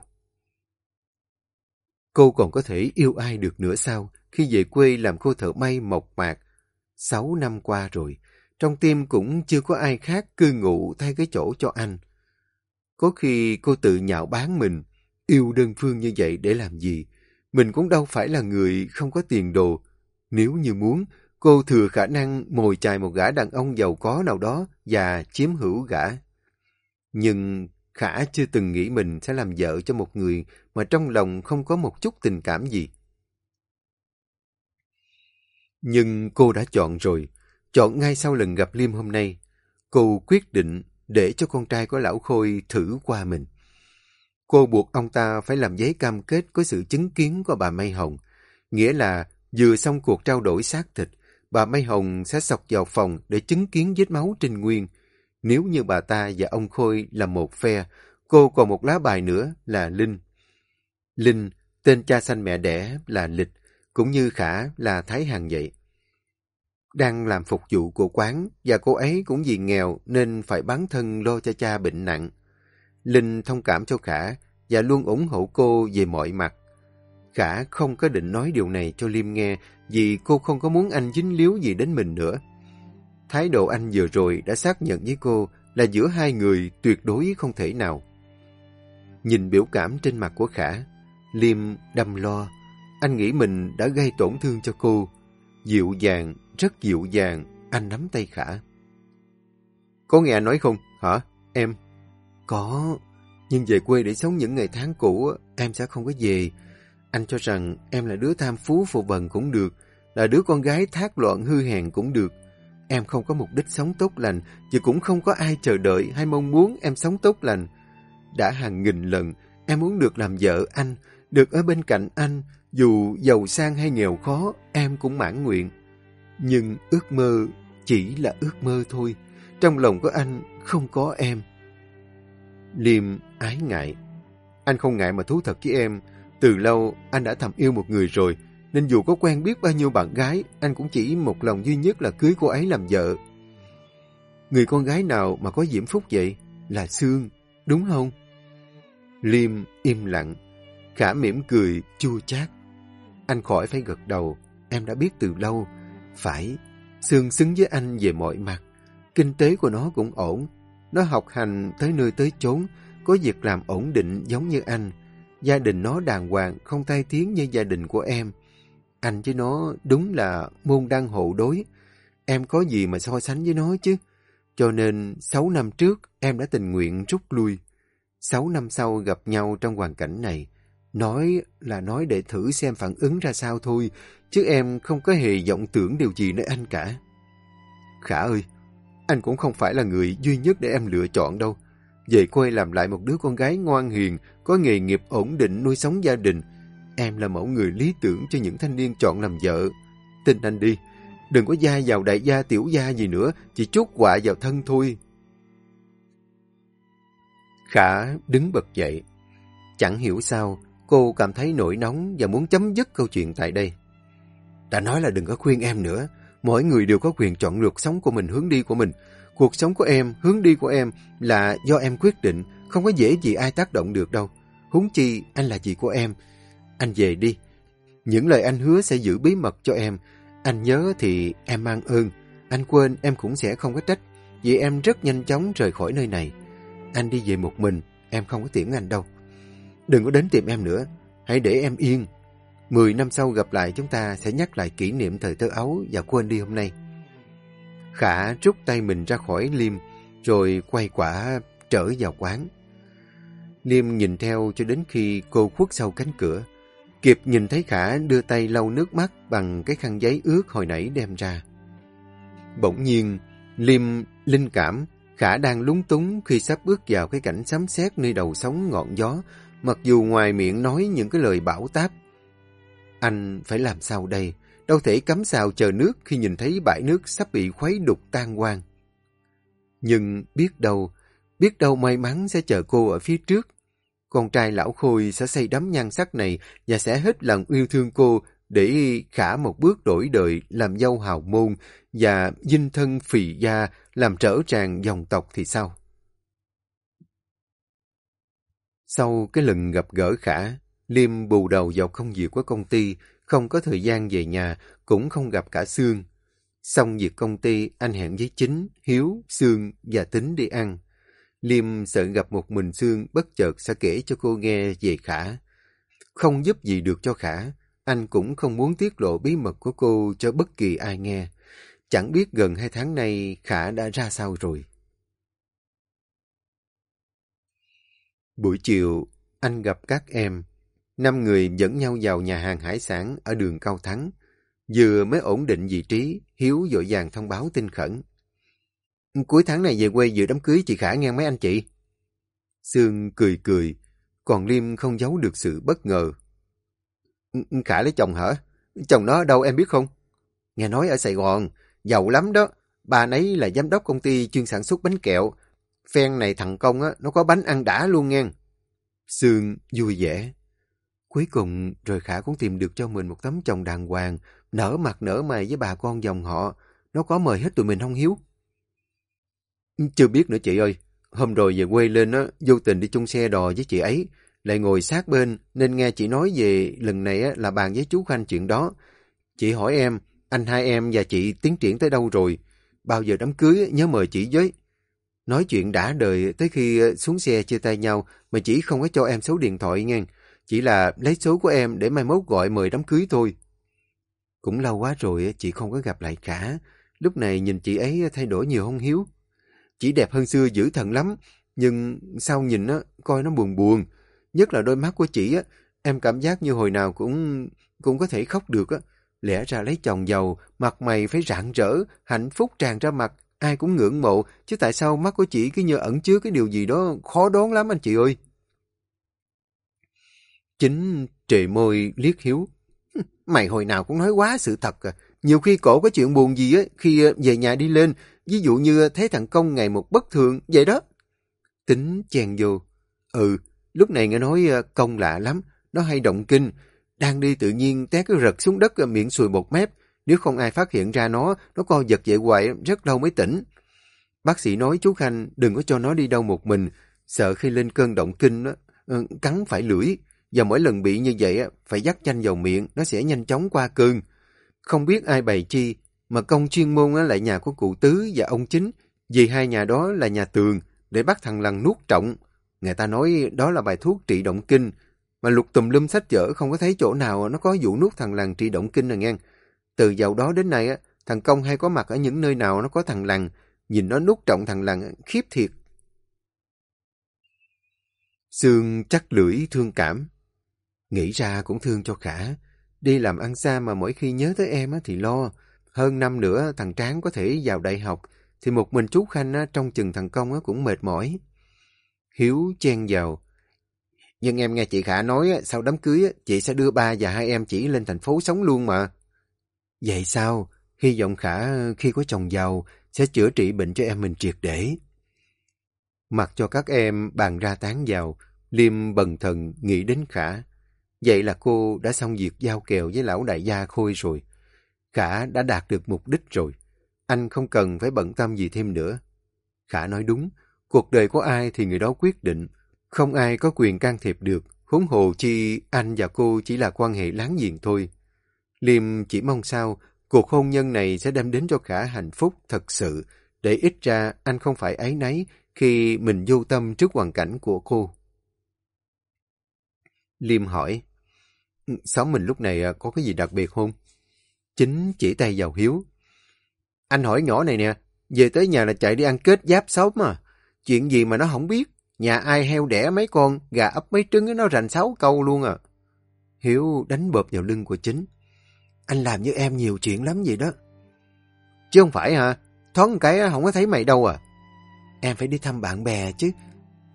Speaker 1: Cô còn có thể yêu ai được nữa sao khi về quê làm cô thợ may mộc mạc. Sáu năm qua rồi, trong tim cũng chưa có ai khác cư ngụ thay cái chỗ cho anh. Có khi cô tự nhạo bán mình, yêu đơn phương như vậy để làm gì? Mình cũng đâu phải là người không có tiền đồ. Nếu như muốn, cô thừa khả năng mồi chài một gã đàn ông giàu có nào đó và chiếm hữu gã. Nhưng Khả chưa từng nghĩ mình sẽ làm vợ cho một người mà trong lòng không có một chút tình cảm gì. Nhưng cô đã chọn rồi, chọn ngay sau lần gặp Liêm hôm nay. Cô quyết định để cho con trai của lão Khôi thử qua mình. Cô buộc ông ta phải làm giấy cam kết có sự chứng kiến của bà May Hồng. Nghĩa là vừa xong cuộc trao đổi xác thịt, bà May Hồng sẽ sọc vào phòng để chứng kiến vết máu trên nguyên. Nếu như bà ta và ông Khôi là một phe, cô còn một lá bài nữa là Linh. Linh, tên cha sanh mẹ đẻ là Lịch, cũng như Khả là Thái Hằng vậy. Đang làm phục vụ của quán và cô ấy cũng vì nghèo nên phải bán thân lo cho cha bệnh nặng. Linh thông cảm cho Khả và luôn ủng hộ cô về mọi mặt. Khả không có định nói điều này cho Liêm nghe vì cô không có muốn anh dính líu gì đến mình nữa. Thái độ anh vừa rồi đã xác nhận với cô là giữa hai người tuyệt đối không thể nào. Nhìn biểu cảm trên mặt của Khả, Liêm đâm lo. Anh nghĩ mình đã gây tổn thương cho cô. Dịu dàng, rất dịu dàng, anh nắm tay Khả. Có nghe nói không? Hả? Em? Có, nhưng về quê để sống những ngày tháng cũ, em sẽ không có về. Anh cho rằng em là đứa tham phú phù bần cũng được, là đứa con gái thác loạn hư hèn cũng được. Em không có mục đích sống tốt lành, chứ cũng không có ai chờ đợi hay mong muốn em sống tốt lành. Đã hàng nghìn lần, em muốn được làm vợ anh, được ở bên cạnh anh, dù giàu sang hay nghèo khó, em cũng mãn nguyện. Nhưng ước mơ chỉ là ước mơ thôi. Trong lòng của anh không có em. Liêm ái ngại. Anh không ngại mà thú thật với em. Từ lâu anh đã thầm yêu một người rồi. Nên dù có quen biết bao nhiêu bạn gái, anh cũng chỉ một lòng duy nhất là cưới cô ấy làm vợ. Người con gái nào mà có diễm phúc vậy? Là Sương, đúng không? Liêm im lặng. Khả mỉm cười, chua chát. Anh khỏi phải gật đầu. Em đã biết từ lâu. Phải, Sương xứng với anh về mọi mặt. Kinh tế của nó cũng ổn. Nó học hành tới nơi tới chốn, có việc làm ổn định giống như anh. Gia đình nó đàng hoàng, không tai tiếng như gia đình của em. Anh với nó đúng là môn đăng hộ đối. Em có gì mà so sánh với nó chứ? Cho nên, sáu năm trước, em đã tình nguyện rút lui. Sáu năm sau gặp nhau trong hoàn cảnh này. Nói là nói để thử xem phản ứng ra sao thôi, chứ em không có hề vọng tưởng điều gì nơi anh cả. Khả ơi, anh cũng không phải là người duy nhất để em lựa chọn đâu. Về quê làm lại một đứa con gái ngoan hiền, có nghề nghiệp ổn định nuôi sống gia đình. Em là mẫu người lý tưởng cho những thanh niên chọn làm vợ. Tin anh đi, đừng có gia vào đại gia tiểu gia gì nữa, chỉ chút quạ vào thân thôi. Khả đứng bật dậy. Chẳng hiểu sao, cô cảm thấy nổi nóng và muốn chấm dứt câu chuyện tại đây. Đã nói là đừng có khuyên em nữa. Mỗi người đều có quyền chọn lược sống của mình, hướng đi của mình. Cuộc sống của em, hướng đi của em là do em quyết định, không có dễ gì ai tác động được đâu. Húng chi, anh là gì của em. Anh về đi. Những lời anh hứa sẽ giữ bí mật cho em. Anh nhớ thì em mang ơn. Anh quên em cũng sẽ không có trách. Vì em rất nhanh chóng rời khỏi nơi này. Anh đi về một mình, em không có tiễn anh đâu. Đừng có đến tìm em nữa. Hãy để em yên. Mười năm sau gặp lại chúng ta sẽ nhắc lại kỷ niệm thời thơ ấu và quên đi hôm nay. Khả rút tay mình ra khỏi Liêm, rồi quay quả trở vào quán. Liêm nhìn theo cho đến khi cô khuất sau cánh cửa. Kịp nhìn thấy Khả đưa tay lau nước mắt bằng cái khăn giấy ướt hồi nãy đem ra. Bỗng nhiên, Liêm linh cảm Khả đang lúng túng khi sắp bước vào cái cảnh sấm sét nơi đầu sóng ngọn gió, mặc dù ngoài miệng nói những cái lời bảo táp. Anh phải làm sao đây? đâu thể cắm xào chờ nước khi nhìn thấy bãi nước sắp bị khuấy đục tan hoang. Nhưng biết đâu, biết đâu may mắn sẽ chờ cô ở phía trước. Con trai lão Khôi sẽ xây đắm nhan sắc này và sẽ hết lòng yêu thương cô để khả một bước đổi đời làm dâu hào môn và dinh thân phì gia làm trở tràn dòng tộc thì sao? Sau cái lần gặp gỡ khả, Liêm bù đầu vào công việc của công ty không có thời gian về nhà, cũng không gặp cả Sương. Xong việc công ty, anh hẹn với Chính, Hiếu, Sương và Tính đi ăn. Liêm sợ gặp một mình Sương bất chợt sẽ kể cho cô nghe về Khả. Không giúp gì được cho Khả, anh cũng không muốn tiết lộ bí mật của cô cho bất kỳ ai nghe. Chẳng biết gần hai tháng nay Khả đã ra sao rồi. Buổi chiều, anh gặp các em. Năm người dẫn nhau vào nhà hàng hải sản ở đường Cao Thắng. Vừa mới ổn định vị trí, Hiếu dội vàng thông báo tin khẩn. Cuối tháng này về quê dự đám cưới chị Khả nghe mấy anh chị. Sương cười cười, còn Liêm không giấu được sự bất ngờ. Ừ, ừ, khả lấy chồng hả? Chồng nó ở đâu em biết không? Nghe nói ở Sài Gòn, giàu lắm đó. Bà nấy là giám đốc công ty chuyên sản xuất bánh kẹo. Phen này thằng Công á, nó có bánh ăn đã luôn nghe. Sương vui vẻ. Cuối cùng rồi Khả cũng tìm được cho mình một tấm chồng đàng hoàng, nở mặt nở mày với bà con dòng họ. Nó có mời hết tụi mình không hiếu. Chưa biết nữa chị ơi. Hôm rồi về quê lên á, vô tình đi chung xe đò với chị ấy. Lại ngồi sát bên nên nghe chị nói về lần này á, là bàn với chú Khanh chuyện đó. Chị hỏi em, anh hai em và chị tiến triển tới đâu rồi? Bao giờ đám cưới nhớ mời chị với. Nói chuyện đã đời tới khi ờ, xuống xe chia tay nhau mà chỉ không có cho em số điện thoại nghe. Chỉ là lấy số của em để mai mốt gọi mời đám cưới thôi. Cũng lâu quá rồi chị không có gặp lại cả. Lúc này nhìn chị ấy thay đổi nhiều không hiếu. Chỉ đẹp hơn xưa dữ thần lắm. Nhưng sao nhìn nó coi nó buồn buồn. Nhất là đôi mắt của chị á, em cảm giác như hồi nào cũng cũng có thể khóc được á. Lẽ ra lấy chồng giàu, mặt mày phải rạng rỡ, hạnh phúc tràn ra mặt, ai cũng ngưỡng mộ, chứ tại sao mắt của chị cứ như ẩn chứa cái điều gì đó khó đoán lắm anh chị ơi. Chính trề môi liếc hiếu. Mày hồi nào cũng nói quá sự thật à. Nhiều khi cổ có chuyện buồn gì á, khi ờ, về nhà đi lên, ví dụ như thấy thằng Công ngày một bất thường, vậy đó. Tính chèn vô. Ừ, lúc này nghe nói ờ, Công lạ lắm, nó hay động kinh, đang đi tự nhiên té cái rật xuống đất ờ, miệng sùi bột mép. Nếu không ai phát hiện ra nó, nó co giật dậy hoài rất lâu mới tỉnh. Bác sĩ nói chú Khanh đừng có cho nó đi đâu một mình, sợ khi lên cơn động kinh nó ờ, cắn phải lưỡi. Và mỗi lần bị như vậy phải dắt chanh vào miệng, nó sẽ nhanh chóng qua cơn. Không biết ai bày chi, mà công chuyên môn lại nhà của cụ Tứ và ông Chính, vì hai nhà đó là nhà tường, để bắt thằng lằn nuốt trọng. Người ta nói đó là bài thuốc trị động kinh, mà lục tùm lum sách vở không có thấy chỗ nào nó có vụ nuốt thằng lằn trị động kinh rồi nghe. Từ dạo đó đến nay, thằng Công hay có mặt ở những nơi nào nó có thằng lằn, nhìn nó nuốt trọng thằng lằn khiếp thiệt. Sương chắc lưỡi thương cảm. Nghĩ ra cũng thương cho Khả. Đi làm ăn xa mà mỗi khi nhớ tới em thì lo. Hơn năm nữa thằng Tráng có thể vào đại học, thì một mình chú Khanh trong chừng thằng Công cũng mệt mỏi. Hiếu chen vào. Nhưng em nghe chị Khả nói sau đám cưới chị sẽ đưa ba và hai em chỉ lên thành phố sống luôn mà. Vậy sao? Hy vọng Khả khi có chồng giàu sẽ chữa trị bệnh cho em mình triệt để. Mặc cho các em bàn ra tán vào, Liêm bần thần nghĩ đến Khả. Vậy là cô đã xong việc giao kèo với lão đại gia Khôi rồi. Khả đã đạt được mục đích rồi. Anh không cần phải bận tâm gì thêm nữa. Khả nói đúng, cuộc đời của ai thì người đó quyết định. Không ai có quyền can thiệp được, huống hồ chi anh và cô chỉ là quan hệ láng giềng thôi. Liêm chỉ mong sao cuộc hôn nhân này sẽ đem đến cho Khả hạnh phúc thật sự, để ít ra anh không phải áy náy khi mình vô tâm trước hoàn cảnh của cô. Liêm hỏi, ừ, Xóm mình lúc này à, có cái gì đặc biệt không? Chính chỉ tay vào Hiếu. Anh hỏi nhỏ này nè, về tới nhà là chạy đi ăn kết giáp xóm mà. Chuyện gì mà nó không biết. Nhà ai heo đẻ mấy con, gà ấp mấy trứng nó rành sáu câu luôn à. Hiếu đánh bợp vào lưng của chính. Anh làm như em nhiều chuyện lắm vậy đó. Chứ không phải hả? Thoáng cái không có thấy mày đâu à. Em phải đi thăm bạn bè chứ.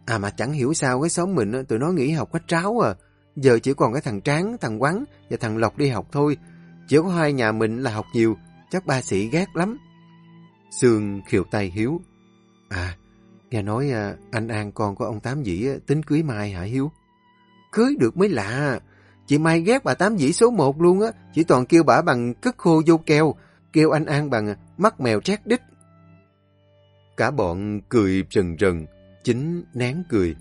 Speaker 1: À mà chẳng hiểu sao cái xóm mình tụi nó nghỉ học quá tráo à. Giờ chỉ còn cái thằng Tráng, thằng Quắn và thằng Lộc đi học thôi. Chỉ có hai nhà mình là học nhiều, chắc ba sĩ ghét lắm. Sương khiều tay Hiếu. À, nghe nói à, anh An con của ông Tám Dĩ tính cưới Mai hả Hiếu? Cưới được mới lạ. Chị Mai ghét bà Tám Dĩ số một luôn á. Chỉ toàn kêu bà bằng cất khô vô keo. Kêu anh An bằng mắt mèo trát đích. Cả bọn cười rần rần. Chính nén cười.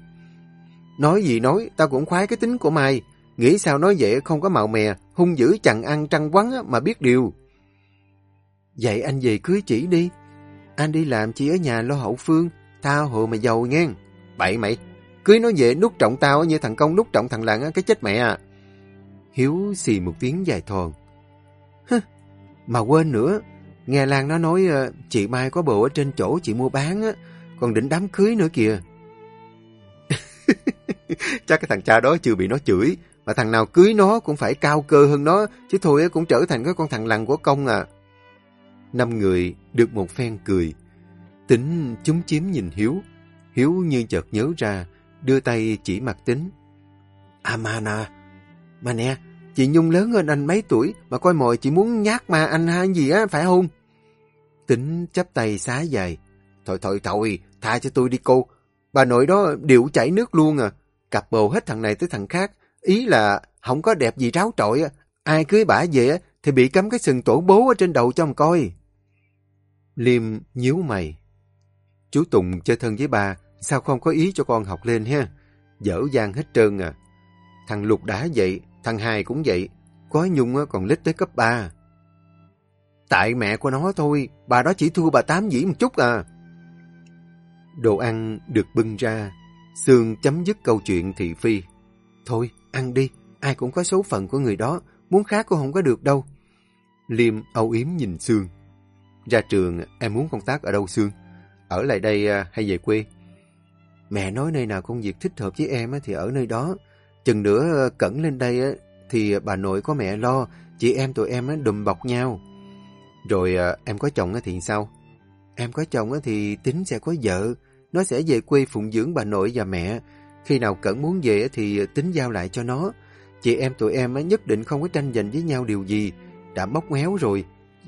Speaker 1: Nói gì nói, tao cũng khoái cái tính của Mai. Nghĩ sao nói vậy không có mạo mè, hung dữ chẳng ăn trăng quắn mà biết điều. Vậy anh về cưới chỉ đi. Anh đi làm chỉ ở nhà lo hậu phương, tao hồ mà giàu nghe. Bậy mày, cưới nó về nút trọng tao như thằng công nút trọng thằng làng cái chết mẹ à. Hiếu xì một tiếng dài thòn. Hứ, mà quên nữa, nghe Lan nó nói ờ, chị Mai có bộ ở trên chỗ chị mua bán á, còn định đám cưới nữa kìa. <laughs> Chắc cái thằng cha đó chưa bị nó chửi, mà thằng nào cưới nó cũng phải cao cơ hơn nó, chứ thôi cũng trở thành cái con thằng lằn của công à. Năm người được một phen cười. Tính chúng chiếm nhìn Hiếu. Hiếu như chợt nhớ ra, đưa tay chỉ mặt tính. À mà nè, mà nè, chị Nhung lớn hơn anh mấy tuổi mà coi mọi chị muốn nhát mà anh hay gì á, phải không? Tính chắp tay xá dài. Thôi thôi thôi, tha cho tôi đi cô. Bà nội đó điệu chảy nước luôn à. Cặp bầu hết thằng này tới thằng khác. Ý là không có đẹp gì ráo trội. Ai cưới bả về thì bị cắm cái sừng tổ bố ở trên đầu cho ông coi. Liêm nhíu mày. Chú Tùng chơi thân với bà, sao không có ý cho con học lên ha? Dở dang hết trơn à. Thằng Lục đã vậy, thằng Hai cũng vậy. Có Nhung còn lít tới cấp 3. Tại mẹ của nó thôi, bà đó chỉ thua bà Tám dĩ một chút à. Đồ ăn được bưng ra, Sương chấm dứt câu chuyện thị phi. Thôi, ăn đi, ai cũng có số phận của người đó, muốn khác cũng không có được đâu. Liêm âu yếm nhìn Sương. Ra trường, em muốn công tác ở đâu Sương? Ở lại đây à, hay về quê? Mẹ nói nơi nào công việc thích hợp với em thì ở nơi đó. Chừng nữa à, cẩn lên đây thì bà nội có mẹ lo, chị em tụi em đùm bọc nhau. Rồi à, em có chồng thì sao? Em có chồng thì tính sẽ có vợ. Nó sẽ về quê phụng dưỡng bà nội và mẹ. Khi nào Cẩn muốn về thì ờ, tính giao lại cho nó. Chị em tụi em nhất định không có tranh giành với nhau điều gì. Đã móc méo rồi.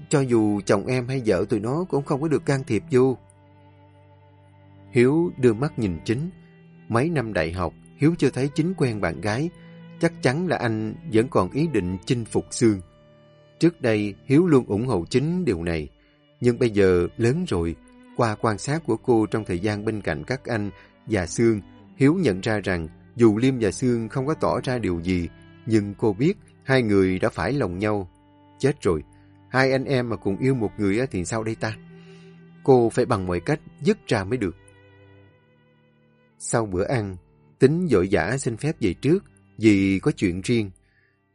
Speaker 1: Cho dù chồng em hay vợ tụi nó cũng không có được can thiệp vô. Hiếu đưa mắt nhìn chính. Mấy năm đại học, Hiếu chưa thấy chính quen bạn gái. Chắc chắn là anh vẫn còn ý định chinh phục xương Trước đây, Hiếu luôn ủng hộ chính điều này. Nhưng bây giờ lớn rồi, qua quan sát của cô trong thời gian bên cạnh các anh và Sương, Hiếu nhận ra rằng dù Liêm và Sương không có tỏ ra điều gì, nhưng cô biết hai người đã phải lòng nhau. Chết rồi, hai anh em mà cùng yêu một người thì sao đây ta? Cô phải bằng mọi cách dứt ra mới được. Sau bữa ăn, tính dội dã xin phép về trước vì có chuyện riêng.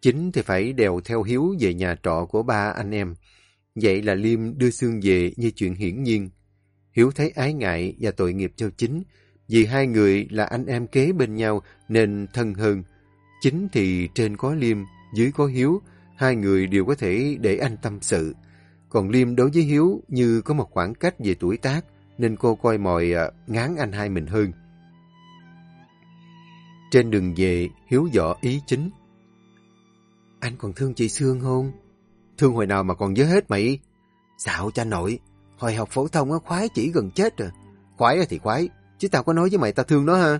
Speaker 1: Chính thì phải đèo theo Hiếu về nhà trọ của ba anh em. Vậy là Liêm đưa Sương về như chuyện hiển nhiên. Hiếu thấy ái ngại và tội nghiệp cho chính, vì hai người là anh em kế bên nhau nên thân hơn. Chính thì trên có Liêm, dưới có Hiếu, hai người đều có thể để anh tâm sự. Còn Liêm đối với Hiếu như có một khoảng cách về tuổi tác, nên cô coi mòi à, ngán anh hai mình hơn. Trên đường về, Hiếu dọ ý chính. Anh còn thương chị Sương không? Thương hồi nào mà còn nhớ hết mày? Xạo cha nội, hồi học phổ thông á khoái chỉ gần chết rồi. Khoái thì khoái, chứ tao có nói với mày tao thương nó ha.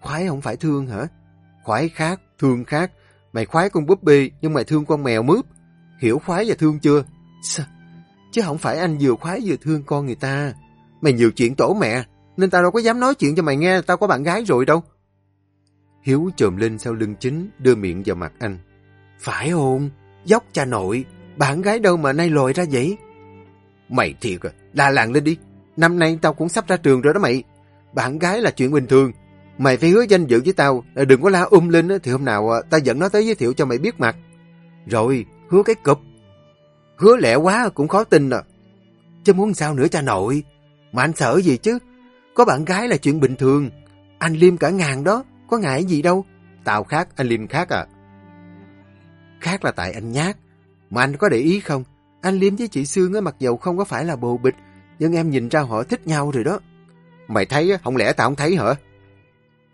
Speaker 1: Khoái không phải thương hả? Khoái khác, thương khác. Mày khoái con búp bê nhưng mày thương con mèo mướp. Hiểu khoái và thương chưa? Sao? Chứ không phải anh vừa khoái vừa thương con người ta. Mày nhiều chuyện tổ mẹ, nên tao đâu có dám nói chuyện cho mày nghe tao có bạn gái rồi đâu. Hiếu trồm lên sau lưng chính, đưa miệng vào mặt anh. Phải không? Dốc cha nội, bạn gái đâu mà nay lòi ra vậy? Mày thiệt à, la làng lên đi. Năm nay tao cũng sắp ra trường rồi đó mày. Bạn gái là chuyện bình thường. Mày phải hứa danh dự với tao, ờ, đừng có la um lên thì hôm nào ờ, tao dẫn nó tới giới thiệu cho mày biết mặt. Rồi, hứa cái cụp. Hứa lẹ quá cũng khó tin à. Chứ muốn sao nữa cha nội? Mà anh sợ gì chứ? Có bạn gái là chuyện bình thường. Anh Liêm cả ngàn đó, có ngại gì đâu. Tao khác, anh Liêm khác à. Khác là tại anh nhát. Mà anh có để ý không? Anh Liêm với chị Sương á mặc dầu không có phải là bồ bịch, nhưng em nhìn ra họ thích nhau rồi đó. Mày thấy không lẽ tao không thấy hả?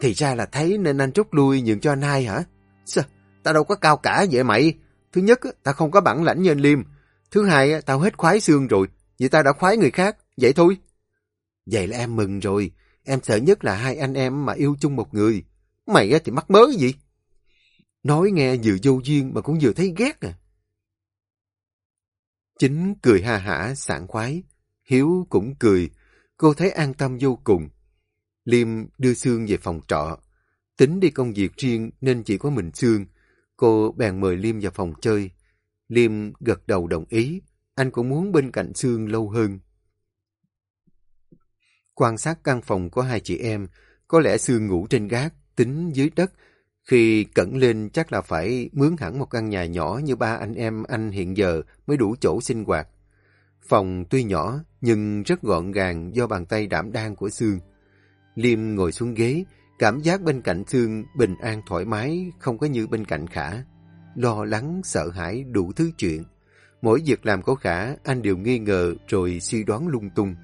Speaker 1: Thì ra là thấy nên anh rút lui nhường cho anh hai hả? Sao? Tao đâu có cao cả vậy mày. Thứ nhất, tao không có bản lãnh như anh Liêm. Thứ hai, tao hết khoái xương rồi. Vậy tao đã khoái người khác. Vậy thôi. Vậy là em mừng rồi. Em sợ nhất là hai anh em mà yêu chung một người. Mày thì mắc mớ gì? Nói nghe vừa vô duyên mà cũng vừa thấy ghét à. Chính cười ha hả, sảng khoái. Hiếu cũng cười. Cô thấy an tâm vô cùng. Liêm đưa Sương về phòng trọ. Tính đi công việc riêng nên chỉ có mình Sương. Cô bèn mời Liêm vào phòng chơi. Liêm gật đầu đồng ý. Anh cũng muốn bên cạnh Sương lâu hơn. Quan sát căn phòng của hai chị em. Có lẽ Sương ngủ trên gác, tính dưới đất. Khi cẩn lên chắc là phải mướn hẳn một căn nhà nhỏ như ba anh em anh hiện giờ mới đủ chỗ sinh hoạt. Phòng tuy nhỏ nhưng rất gọn gàng do bàn tay đảm đang của Sương. Liêm ngồi xuống ghế, cảm giác bên cạnh Sương bình an thoải mái, không có như bên cạnh Khả. Lo lắng, sợ hãi, đủ thứ chuyện. Mỗi việc làm của Khả, anh đều nghi ngờ rồi suy đoán lung tung.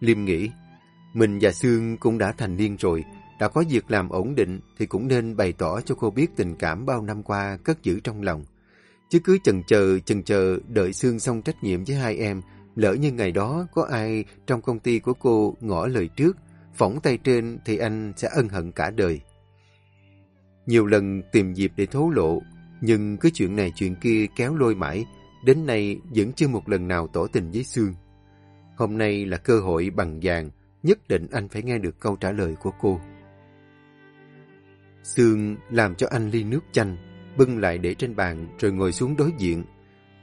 Speaker 1: Liêm nghĩ, mình và Sương cũng đã thành niên rồi, đã có việc làm ổn định thì cũng nên bày tỏ cho cô biết tình cảm bao năm qua cất giữ trong lòng. Chứ cứ chần chờ, chần chờ đợi Sương xong trách nhiệm với hai em, lỡ như ngày đó có ai trong công ty của cô ngỏ lời trước, phỏng tay trên thì anh sẽ ân hận cả đời. Nhiều lần tìm dịp để thố lộ, nhưng cứ chuyện này chuyện kia kéo lôi mãi, đến nay vẫn chưa một lần nào tỏ tình với Sương. Hôm nay là cơ hội bằng vàng, nhất định anh phải nghe được câu trả lời của cô. Sương làm cho anh ly nước chanh, bưng lại để trên bàn rồi ngồi xuống đối diện.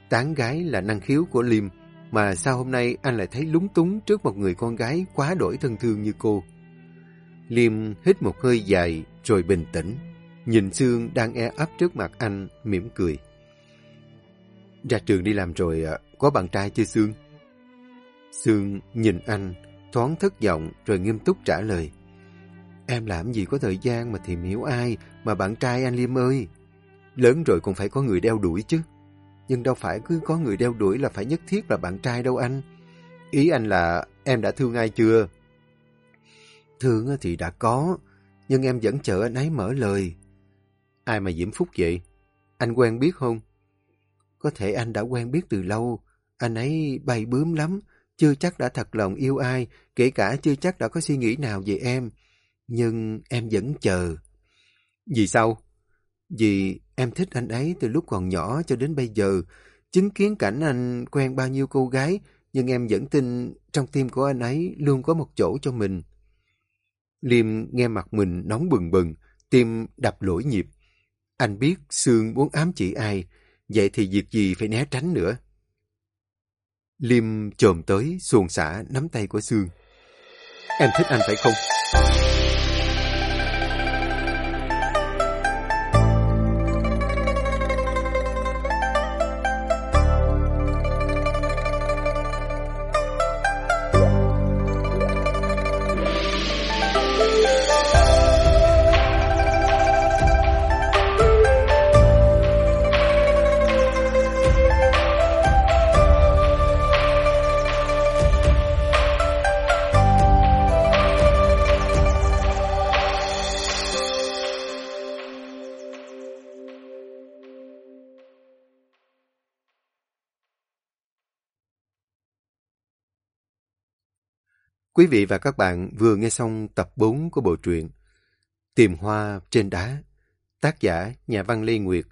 Speaker 1: Tán gái là năng khiếu của Liêm, mà sao hôm nay anh lại thấy lúng túng trước một người con gái quá đổi thân thương như cô. Liêm hít một hơi dài rồi bình tĩnh, nhìn Sương đang e ấp trước mặt anh, mỉm cười. Ra trường đi làm rồi, à, có bạn trai chưa Sương? Sương nhìn anh, thoáng thất vọng rồi nghiêm túc trả lời. Em làm gì có thời gian mà tìm hiểu ai mà bạn trai anh Liêm ơi. Lớn rồi cũng phải có người đeo đuổi chứ. Nhưng đâu phải cứ có người đeo đuổi là phải nhất thiết là bạn trai đâu anh. Ý anh là em đã thương ai chưa? Thương thì đã có, nhưng em vẫn chờ anh ấy mở lời. Ai mà diễm phúc vậy? Anh quen biết không? Có thể anh đã quen biết từ lâu. Anh ấy bay bướm lắm, chưa chắc đã thật lòng yêu ai, kể cả chưa chắc đã có suy nghĩ nào về em. Nhưng em vẫn chờ. Vì sao? Vì em thích anh ấy từ lúc còn nhỏ cho đến bây giờ. Chứng kiến cảnh anh quen bao nhiêu cô gái, nhưng em vẫn tin trong tim của anh ấy luôn có một chỗ cho mình. Liêm nghe mặt mình nóng bừng bừng, tim đập lỗi nhịp. Anh biết Sương muốn ám chỉ ai, vậy thì việc gì phải né tránh nữa. Liêm trồm tới, xuồng xả, nắm tay của Sương. Em thích anh phải không? Quý vị và các bạn vừa nghe xong tập 4 của bộ truyện Tìm hoa trên đá, tác giả nhà văn Lê Nguyệt.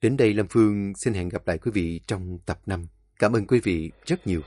Speaker 1: Đến đây Lâm Phương xin hẹn gặp lại quý vị trong tập 5. Cảm ơn quý vị rất nhiều.